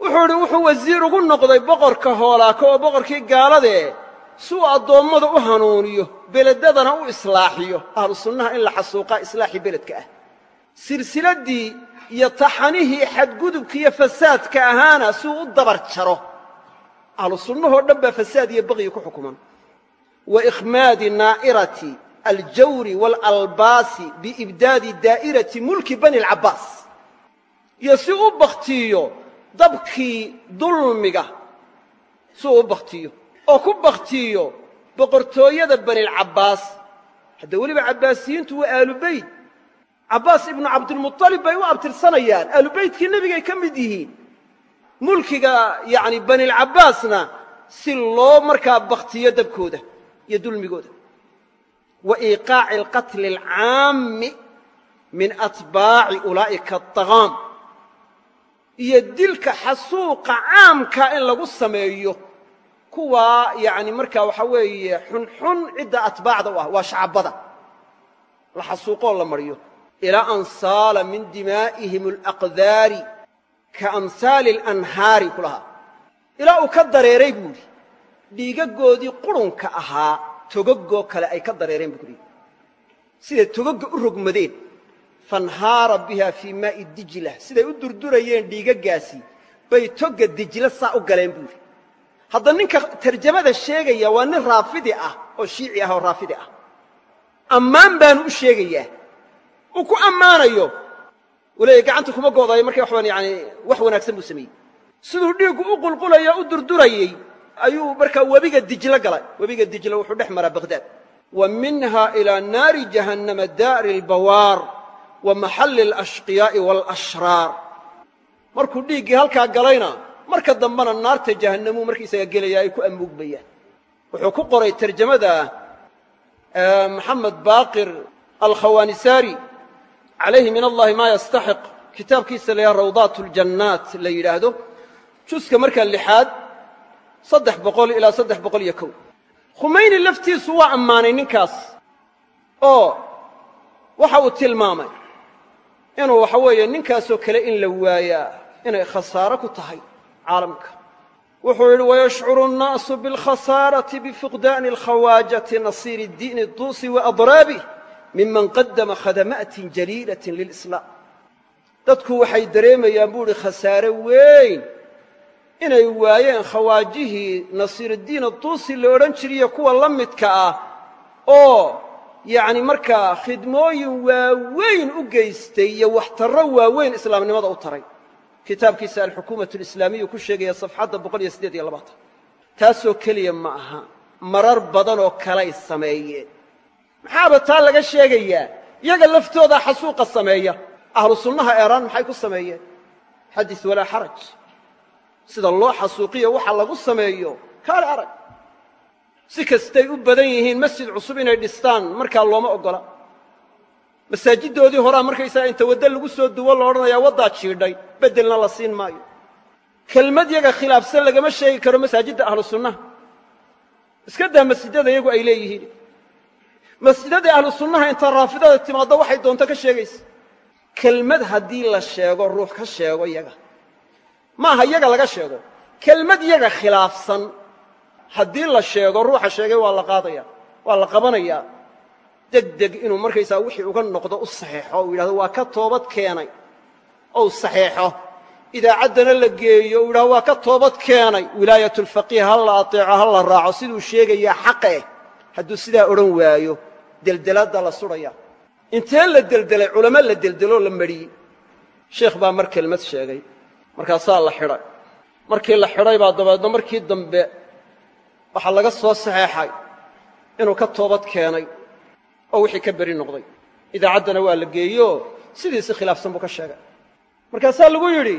Speaker 1: wuxuu idhi wuxuu wasiir ugu noqday boqorka hoolaaka oo boqorkii gaaladee si uu addoommada u hanuuniyo beledadana u islaaxiyo. Ahlu sunnaha in la xasuuqaa islaaxii beledka ah. Silsiladdii iyo taxanihii xadgudubka iyo fasaadka ahaana si uu u dabar jaro. Ahlu sunnahoo dhan baa fasaad iyo baqyi ku xukuman. Wa ikhmaadi naa'irati aljawri waalalbaasi biibdaadi daa'irati mulki bani alcabbaas iyo si u bakhtiiyo dabkii dulmiga si u bakhtiiyo oo ku bakhtiiyo boqortooyada banilcabbaas hadda weliba cabbaasiyiintu waa aalubayt cabbaas ibnu cabdilmuطalib bay u abtirsanayaan aalubaytkii nebigay ka mid yihiin. Mulkiga yacni banilcabbaasna si loo markaa bakhtiyo dabkooda iyo dulmigooda. Wa iiqaaci alqatli alcaammi min atbaaci ulaa'ika adaqaam iyo dilka xasuuqa caamka in lagu sameeyo kuwaa yacni markaa waxaa weeye xunxun cidda atbaacda u ah waa shacabada la xasuuqoo la mariyo. Ilaa an saala min dimaa'ihim alaqdaari ka amhaali alanhaari ku lahaa ilaa uu ka dareeray buu idhi dhiigaggoodii qurunka ahaa togogoo kale ay ka dareereen buu ku dhihi siday togogga u rogmadeen fanhaara biha fii maa'i dijla. Siday u durdurayeen dhiigaggaasi bay togga dijla saa u galeen buu idhi hadda ninka tarjamada sheegaya waa nin raafidi ah oo shiici ah oo raafidi ah. Ammaan baanu u sheegayaa. Uu ku ammaanayo. Uu gacanta kuma go'dayo markay waxbaan yani wax wanaagsan buu sameeyey. Siduu dhiiggu u qulqulayo u durdurayey ayuu markaa webiga dijlo galay. Webiga dijlo wuxuu dhex maraa bakhdaad wa minha ilaa naari jahannama daari albawaar wa maxalli alashqiyaa'i waalashraar markuu dhiiggii halkaa galayna marka dambena naarta jahannamuu markaysaga gelaya ay ku amuugmayaan wuxuu ku qoray tarjamada maxamed baaqir alkhawanisaari calayhi min allahi maa yastaxiq. Kitaabkiisa la yidhaha rawdaat aljannaat la yidhaahdo. Juska markaa lixaad saddex boqol ilaa saddex boqol iyo kow. Khumayni laftiisu waa ammaanay ninkaas oo waxa uu tilmaamay inuu waxa weeye ninkaasoo kale in la waayaa inay khasaaro ku tahay caalamka. Wuxuu yidhi wayashcuru annaasu bialkhasaarati bifuqdaani alkhawaajati nasiiri diini duusi wa adraabih miman qadama khadamaatin jaliilatin lilislaam. Dadku waxay dareemayaan buu idhi khasaare weyn. Inay waayeen khawaajihii nasiirudiin aduusi la odhan jiriyo kuwa la midka ah oo yacni markaa khidmooyin waaweyn u geystay iyo waxtarro waaweyn islaamnimada u taray kitaabkiisa alxukuumatu alislaamiyu ku sheegaya safxadda boqol iyo siddeed iyo labaatan. Taasoo keliya ma aha marar badan oo kalay sameeyeen. Maxaaba taa laga sheegayaa iyaga laftoodaa xasuuqa sameeya ahlu sunnaha eeraan maxay ku sameeyeen? Xadis walaa xaraj. Sida loo xasuuqiyo waxa lagu sameeyo kaale arag. Si kastay u badan yihiin masjid cusub inay dhistaan markaa looma oggola masaajiddoodii horaa markaysaga inta waddo lagu soo duwo lo odhanayaa waddaa jiidhay beddelna la siin maayo. Kelmad yaga khilaafsan lagama sheegi karo masaajidda ahlu iska daa masjidada iyagu ay leeyihiin. Masjidadii ahlu inta raafidada timaaddo waxay doonto ka sheegaysa. Kelmad haddii la sheego ruux ka sheego yaga maaha yaga laga sheego. Kelmad yaga khilaafsan. Haddii la sheego ruuxa sheegay waa la qaadaya waa la qabanayaa deg deg inuu markaysaa wixii uga noqdo u saxeexo uu yidhahdo waa ka toobad keenay. Ou saxeexo idaacaddana la geeyo uu yidhahdo waa ka toobad keenay. Wilaayatulfaqiih ha la ateeco ha la raaco siduu sheegayaa xaqeh hadduu sidaa odhan waayo deldeladda la sudhaya inteen la deldelay culamo la deldeloo la mariyey. Sheekh baa mar kelmad sheegay. Markaasaa la xidhay. Markii la xidhay baa dabeedna markii dambe waxaa laga soo saxeexay inuu ka toobad keenay oo wixii ka beri noqday. Idaacaddana waa la geeyo. Sidiisi khilaafsan buu ka sheegay. Markaasaa lagu yidhi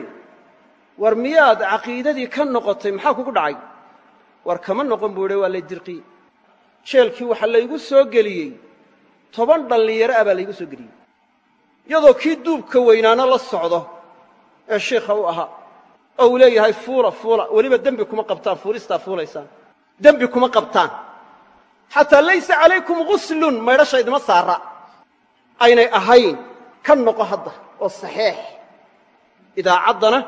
Speaker 1: war miyaad caqiidadii ka noqotay? Maxaa kugu dhacay? War kama noqon buu yidhi waa lay dirqiyey jeelkii waxaa laygu soo geliyey toban dhallinyaro ah baa laygu soo geliyey. Iyadoo kii duubka weynaana la socdo ee shiikha u ahaa oo uu leeyahay fuula fuula. Weliba dembi kuma qabtaan fuulistaa fuulaysaan. Dembi kuma qabtaan xataa laysa calaykum guslun maydhasha idima saara. Aynay ahayn ka noqo hadda oo saxeex idaacaddana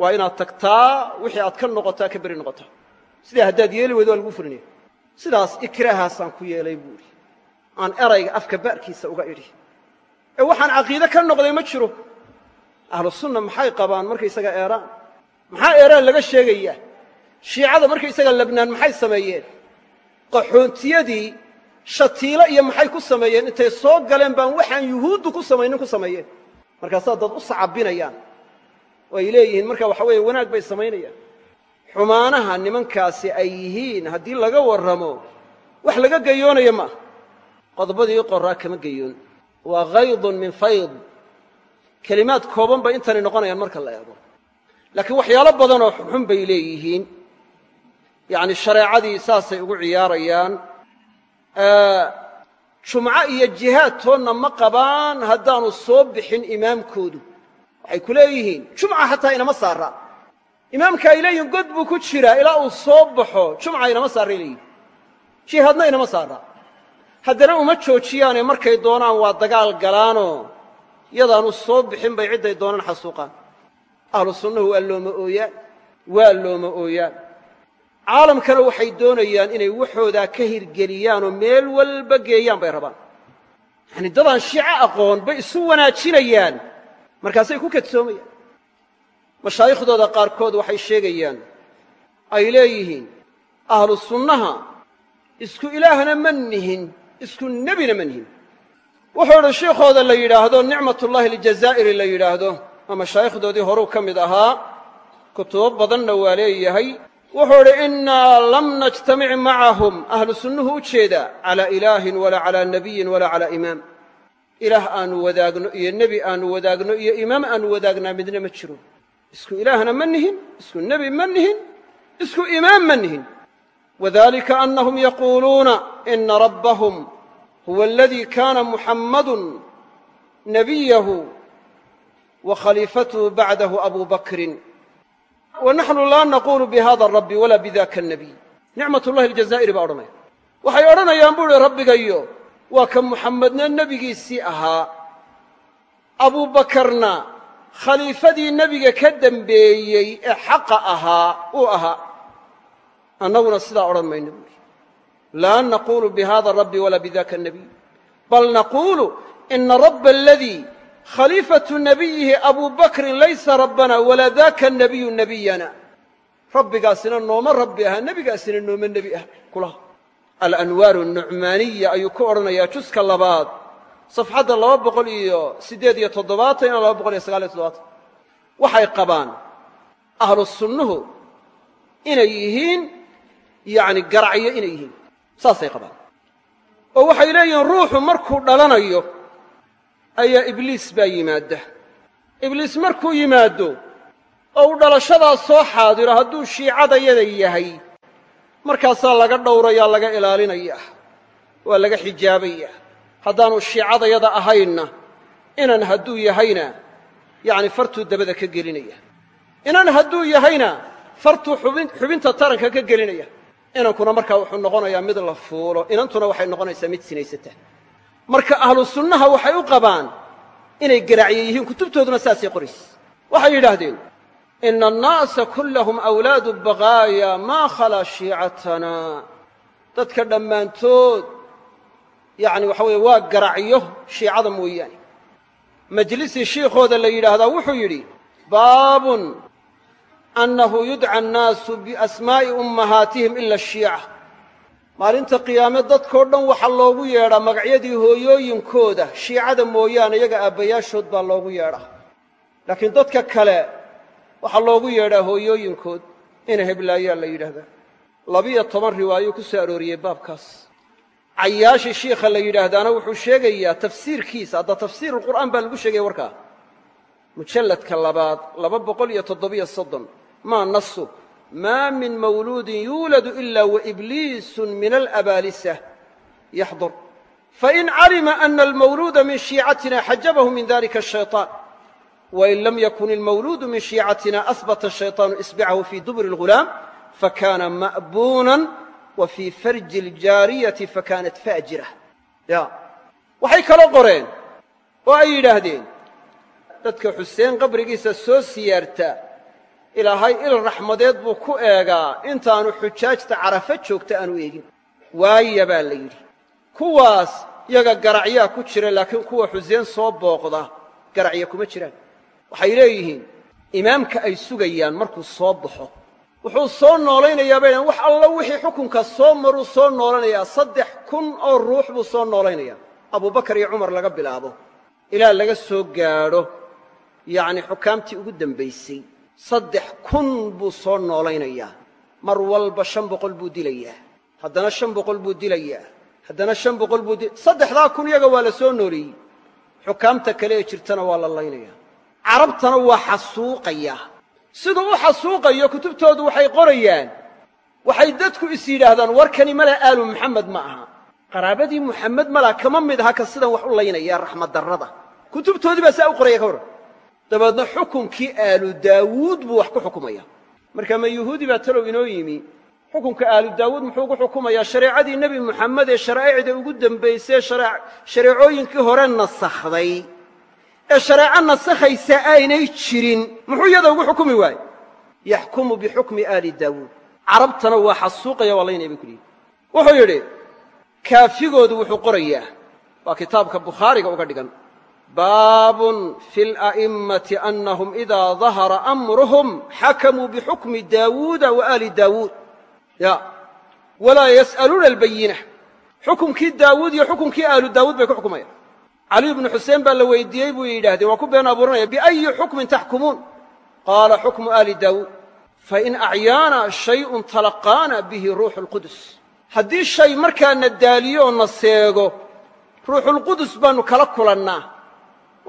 Speaker 1: waa inaad tagtaa wixii aad ka noqotaa ka beri noqotaa sidaa haddaad yeeli weydo waa laguu fulinaya sidaas ikraahaasaan ku yeelay buu idhi aan erayga afka baarkiisa uga idhi. Ee waxaan caqiide ka noqday ma jiro. Ahlu sunna maxay qabaan markaysaga eeraan? Maxaa eeraan laga sheegayaa? Shiicada markaysaga labnaan maxay sameeyeen qaxoontiyadii shatiilo iyo maxay ku sameeyeen intay soo galeen baan waxaan yuhuuddu ku samaynin ku sameeyeen. Markaasaa dad u sacabinayaan oo ay leeyihiin marka waxa weeye wanaag bay samaynayaan. Xumaanaha nimankaasi ay yihiin haddii laga warramo wax laga gayoonaya ma. Qodobadii qoraa kama gayoon. Waa haydun min fayd. Kelimaad kooban bay intani noqonayaan marka la eego. Laakiin waxyaalo badanoo xunxun bay leeyihiin yacni shareecadii saasay ugu ciyaarayaan. Jumco iyo jihaad toonna ma qabaan haddaanu soo bixin imaamkoodu. Waxay ku leeyihiin jumca xataa inama saara imaamka ay leeyihiin god buu ku jiraa ilaa uu soo baxo jumca inama saaray leeyihiin jihaadna inama saara haddana uma joojiyaane markay doonaan waa dagaal galaanoo yadaanu soo bixin bay cidday doonaan xasuuqaan. Ahlu sunnuhu waa looma ooyaan waa looma ooyaan caalamkana waxay doonayaan inay waxoodaa ka hirgeliyaanoo meel walba geeyaan bay rabaan. Yacani dadaan shiico aqoon bay isu wanaajinayaan. Markaasay ku kadsoomayaan. Mashaaikhdooda qaarkood waxay sheegayaan ay leeyihiin ahlu sunnaha isku ilaahna ma nihin isku nebina ma nihin. Wuxuu idhi shiikhooda la yidhaahdo nicmatullaahi aljazaa'iri la yidhaahdo. Waa mashaayikhdoodii horuu ka mid ahaa? Kutubo badanna waa leeyahay wuxuu idhi innaa lam najtamic macahum ahlu sunnuhu u jeedaa calaa ilaahin walaa calaa nabiyin walaa calaa imaam. Ilaah aanu wadaagno iyo nebi aanu wadaagno iyo imaam aanu wadaagnaa midna ma jiro. Isku ilaahna ma nihin isku nebi ma nihin isku imaam ma nihin. Wadalika annahum yaquuluuna ina rabbahum huwa aladii kaana muxammadun nabiyahu wa khaliifatuhu bacdahu abu bakrin wa naxnu laa naquulu bihada rabbi walaa bidaka annabiy nicmat ullahi aljazaa'iri baa odhanaya waxay odhanayaan buu uhi rabbigayo waa ka muxammedna nebigiisii ahaa abuubakarna khaliifadii nebiga ka dembeeyey ee xaqa ahaa uu ahaa annaguna sidaa odhan mayno buuhi laa naquulu bihada rabbi walaa bidaka annabiy bal naquulu ina rabba aladii khaliifatu nabiyihi abuu bakrin laysa rabbana walaa daka nabiyu nebiyana rabbigaasina nooma rabbi aha nebigaasina nooma nebi ah kulaha alanwaaru nucmaaniya ayuu ku odhanayaa juska labaad safxadda laba boqol iyo siddeed iyo toddobaatan ilaa laba boqol iyo sagaal iyo toddobaatan waxay qabaan ahlu sunnuhu inay yihiin yacni garacyo inay yihiin saasay qabaan oo waxay leeyihiin ruuxu markuu dhalanayo ayaa ibliis baa yimaadda. Ibliis markuu yimaaddo oo uu dhalashadaas soo xaadiro hadduu shiicadayada yahay markaasaa laga dhowrayaa laga ilaalinaya waa laga xijaabaya haddaanu shiicadayada ahaynna inan hadduu yahayna yacni fartuu dabada ka gelinaya inan hadduu yahayna fartuu xubin xubinta taranka ka gelinaya inankuna markaa wuxuu noqonayaa mid la fuulo. Inantuna waxay noqonaysaa mid sinaysata marka ahlu sunnaha waxay u qabaan inay garaacye yihiin kutubtooduna saasay qorayse waxay yidhaahdeen ina annaasa kullahum awlaadu baqaaya maa khalaa shiicatana. Dadka dhammaantood yacni waxa weeye waa garacyo shiicada mooyaane. Majlisii shiikhooda la yidhaahdaa wuxuu yidhi baabun annahu yudca annaasu biasmaa'i ummahaatihim ila ashiica maalinta qiyaame dadkoo dhan waxaa loogu yeedhaa magacyadii hooyooyinkooda shiicada mooyaane iyaga aabbayaashood baa loogu yeedhaa. Laakiin dadka kale waxaa loogu yeedhaa hooyooyinkood ina heblaayaa la yidhaahdaa. Labiyo toban riwaayo ku soo arooriyey baabkaas. Cayaashi shiikha la yidhaahdaana wuxuu sheegayaa tafsiirkiisa hadda tafsiirulqur'aan baa lagu sheegaya warkaa. Mujalladka labaad laba boqol iyo toddobiyo soddon maa nasu maa min mawluudin yuuladu ila waibliisun min alabaalisa yaxdur fain calima ana almawluuda min shiicatina xajabahu min dalika ashayطaan wain lam yakun ilmawluudu min shiicatina asbata shayطaanu isbacahu fii duburi اlghulaam fakana ma'buunan wa fii farji aljaariyati fakanat faajira ya waxay kaloo qoreen oo ay yidhaahdeen dadka xuseen qabrigiisa soo siyaarta ilaahay il raxmadeed buu ku eegaa intaanu xujaajta carafa joogta aanu eegin. Waaya baa la yidhi kuwaas yaga garacyaa ku jira laakiin kuwa xuseen soo booqda garacya kuma jiraan. Waxay leeyihiin imaamka ay sugayaan markuu soo baxo. Wuxuu soo noolaynayaa bay wax alla wixii xukunka soo maruu soo noolanayaa saddex kun oo ruux buu soo noolaynayaa abubakar iyo cumar laga bilaabo. Ilaa laga soo gaadho yacni xukaamtii ugu dembaysay saddex kun buu soo noolaynayaa mar walba shan boqol buu dilayaa. Haddana shan boqol buu dilayaa. Haddana shan boqol buu dil saddexdaa kun yaga waa la soo nooleeyey xukaamta kale ee jirtana waa la laynayaa. Carabtana waa xasuuqayaa siduu u xasuuqayo kutubtoodu waxay qorayaan. Waxay dadku is yidhaahdaan warkani mala aalu muxamed ma aha. Qaraabadii muxamed malaa kama mid aha ka sidan wax u laynaya raxmaddarrada kutubtoodii baa saa u qoraya ka warran dabeedna xukunkii aalu daawuud buu wax ku xukumaya. Marka ma yuhuudi baa talow inoo yimi xukunka aalu daawuud muxuu ku xukumayaa shareecadii nebi muxamed ee sharaa'icda ugu dembaysee shareecooyinkii hore nasakhday ee shareeco nasakhaysa aynay jirin muxuu iyada ugu xukumi waaye yaxkumu bixukmi aali daawuud. Carabtana waa xasuuqaya waa laynaya bay ku lihi wuxuu yidhi kaafigoodu wuxuu qorayaa. Waa kitaabka bukhaariga uga dhigan baabun fi ala'immati annahum idaa dahara amruhum xakamuu bixukmi daawuuda wa aali daawuud. Ya walaa yas'aluuna albayina xukunkii daawuud iyo xukunkii aalu daawuud bay ku xukumayaan caliy bnu xuseen baa la weydiiyey buu yidhahdeen waa ku been abuuranaya biayi xukmin taxkumuun qaala xukmu aali daawuud. Fain acyaana shayun talaqaana bihi ruuxu lqudus haddii shay markaana daaliyo oo na seego ruuxulqudus baannu kala kulannaa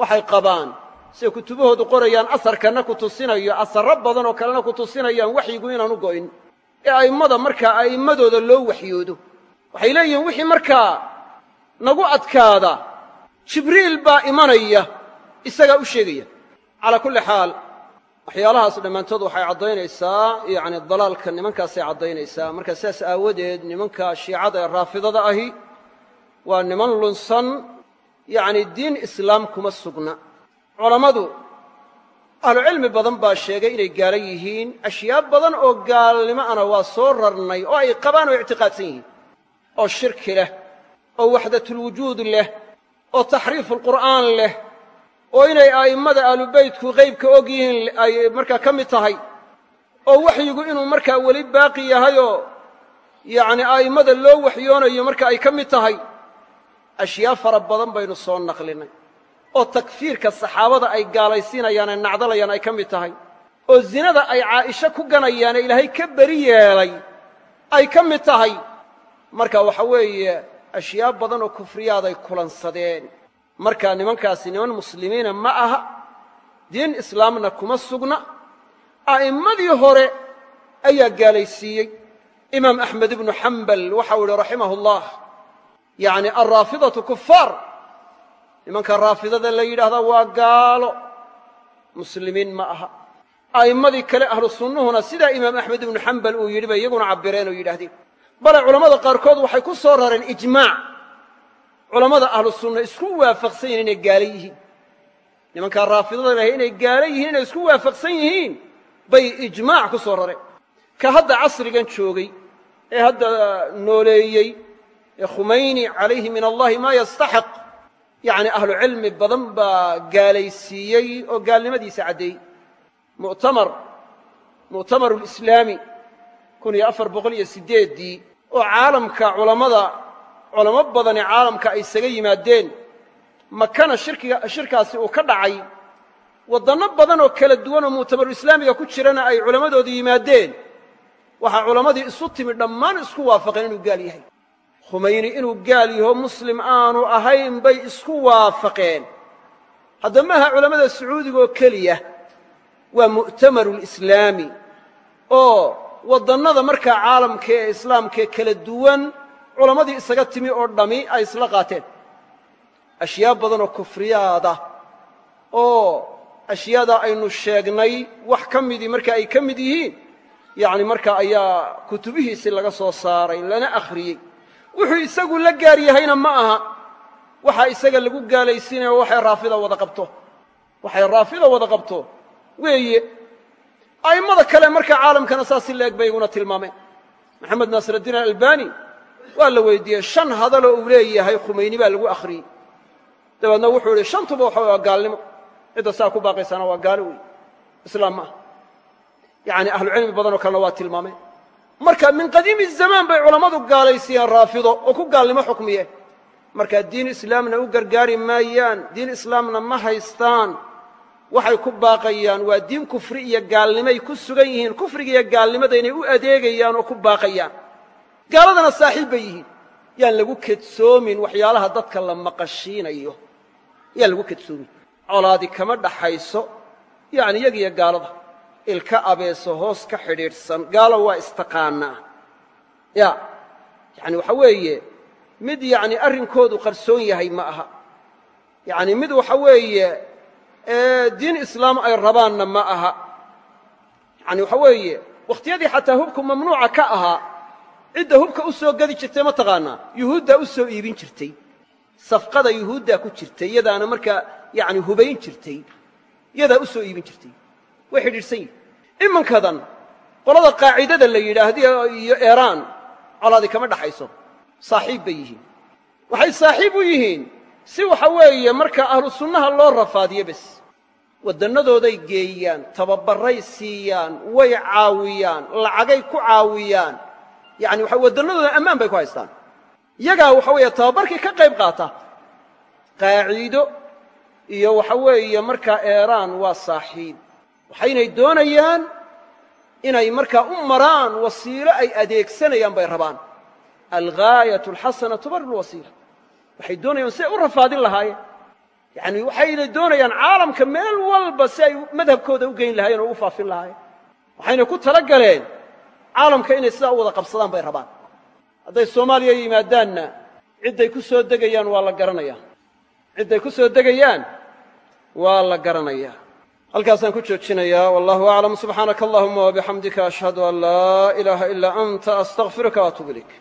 Speaker 1: waxay qabaan. Siday kutubahoodu qorayaan asarkanna ku tusinayo asarro badan oo kalena ku tusinayaan waxyigu inaanu go'in ee a'immada markaa a'immadooda loo waxyoodo. Waxay leeyihiin wixii markaa nagu adkaada jibriil baa imanaya isagaa u sheegaya. Calaa kulli xaal waxyaalahaas dhammaantood waxay caddaynaysaa yacni dalaalka nimankaasay caddaynaysaa. Marka sidaas aawadeed nimanka shiicada ee raafidada ahi waa niman lunsan yacni diin islaam kuma sugna. Culammadu ahlucilmi badan baa sheegay inay gaala yihiin. Ashyaa badan oo gaalnimo ana waa soo rarnay oo ay qabaan oo ictiqaadsan yihiin. Oo shirki leh oo waxdatulwujuud leh oo taxriifu alqur'aan leh oo inay a'immada aalubeytku qaybka og yihiin ay markaa ka mid tahay oo waxyigu inuu markaa weli baaqi yahayoo yacni a'immada loo waxyoonayo marka ay ka mid tahay ashyaa fara badan baynu soo naqlinay. Oo takfiirka saxaabada ay gaalaysiinayaan ee nacdalayaan ay ka mid tahay. Oo zinada ay caa'isho ku ganayaane ilaahay ka beri yeelay ay ka mid tahay. Marka waxa weeye ashyaa badan oo kufriyaaday kulansadeen. Markaa nimankaasi niman muslimiina ma aha. Diin islaamna kuma sugna. A'immadii hore ayaa gaalaysiiyey. Imaam axmed ibnu xambal waxau idhi raximahu ullah yacni alraafidatu kufaar nimanka raafidada la yidhaahdaa waa gaalo. Muslimiin ma aha. A'immadii kale ahlu sunnuhuna sidaa imaam axmed ibnu xambal uu yidhi bay iyaguna cabbireen oo yidhahdeen bale culammada qaarkood waxay ku soo rareen ijmaac culammada ahlu sunna isku waafaqsan yihiin inay gaalo yihiin. Nimankaa raafidada lahay inay gaalo yihiin inay isku waafaqsan yihiin bay ijmaac ku soo rareen ka hadda casrigan joogay ee hadda nooleeyey ee khumayni calayhi min allahi maa yastaxiq yacni ahlu cilmi badan baa gaalaysiiyey oo gaalnimadiisa caddeeyey mu'tamar mu'tamaru lislaami kun iyo afar boqol iyo siddeeddii oo caalamka culammada culamo badani caalamka ay isaga yimaadeen makana shirkiga shirkaasi uu ka dhacay waddanno badan oo kala duwan oo muctabaru islaamiga ku jirana ay culammadoodu yimaadeen waxaa culammadii isu timi dhammaan isku waafaqeen inuu gaal yahay khumayni inuu gaal yaho muslim aanu ahayn bay isku waafaqeen. Hadda maaha culammada sacuudiga oo keliya waa mu'tamaru lislaami oo waddannada markaa caalamka ee islaamkaee kala duwan culammadii isaga timi oo dhammi ay isla qaateen. Ashyaa badanoo kufriyaada oo ashyaada aynu sheegnay wax ka midii marka ay ka mid yihiin yacni marka ayaa kutubihiisii laga soo saaray lana akhriyey wuxuu isagu la gaar yahayna ma aha. Waxaa isaga lagu gaalaysiinaya waxay raafida wada qabto. Waxay raafida wada qabto. Weeye a'immada kale markaa caalamkana la eg bay iguna tilmaameen. Maxamed naasiraddiin alalbani waa la weydiiyey shan hadaloo uu leeyahay khumayni baa lagu akhriyey. Dabeedna wuxuu idhi shantuba waxa waa gaalnimo. Cidda saa ku baaqaysaana waa gaalo wey islaam ma aha. Yacni ahlucilmi badanoo kalena waa tilmaameen marka min qadiimi zamaan bay culammadu gaalaysiiyeen raafido oo ku gaalnimo xukmiyeen markaa diin islaamna u gargaari maayaan diin islaamna ma haystaan. Waxay ku baaqayaan waa diin kufri iyo gaalnimay ku sugan yihiin. Kufriga iyo gaalnimada inay u adeegayaan oo ku baaqayaan. Gaaladana saaxiib bay yihiin. Yaan lagu kedsoomin waxyaalaha dadka la maqashiinayo. Yaan lagu kedsoomin. Colaadi kama dhaxayso. Yacni iyagiyo gaalada ilka abeeso hoos ka xidhiidhsan. Gaalo waa istaqaanaa. Ya yacni waxa weeye mid yacni arrinkoodu qarsoon yahay ma aha. Yacni mid waxa weeye diin islaam ay rabaanna ma aha. Yacni waxa weeye wakhtiyadii xataa hubku mamnuuca ka ahaa cidda hubka u soo gedi jirtay ma taqaanaa. Yuhuuddaa u soo iibin jirtay. Safqada yuhuuddaa ku jirtay yadaana markaa yacni hubayn jirtay. Yadaa u soo iibin jirtay. Way xidhiidhsan yihiin imankadan qolada qaacidada la yidhaahdi iyo eeraan colaadi kama dhaxayso. Saaxiib bay yihiin. Waxay saaxiib u yihiin si waxa weeye markaa ahlu sunnaha loo rafaadiyo bes. Waddannadooday geeyaan tababarray siiyaan way caawiyaan lacagay ku caawiyaan. Yacani waxa waddannadooda ammaan bay ku haystaan. Iyagaa waxa weeye tababarkii ka qayb qaata. Qaaciido iyo waxa weeye markaa eeraan waa saaxiib waxaynay doonayaan inay markaa u maraan wasiilo ay adeegsanayaan bay rabaan. Alghaayatu alxasana tubarir lwasiila waxay doonayaan si ay u rafaadin lahaayeen. Yacani waxaynay doonayaan caalamka meel walba si ay madhabkooda u geyn lahaayeen oo u faafin lahaayeen. Waxayna ku tala galeen caalamka inay sidaa u wada qabsadaan bay rabaan. Hadday soomaaliya yimaadaanna cidday ku soo degayaan waa la garanayaa cidday ku soo degayaan waa la garanayaa halkaasaan ku joojinayaa wallahu aclam subxaanaka allahuma wabixamdika ashhadu an laa ilaaha ilaa anta astaqfiruka waatuub ilayk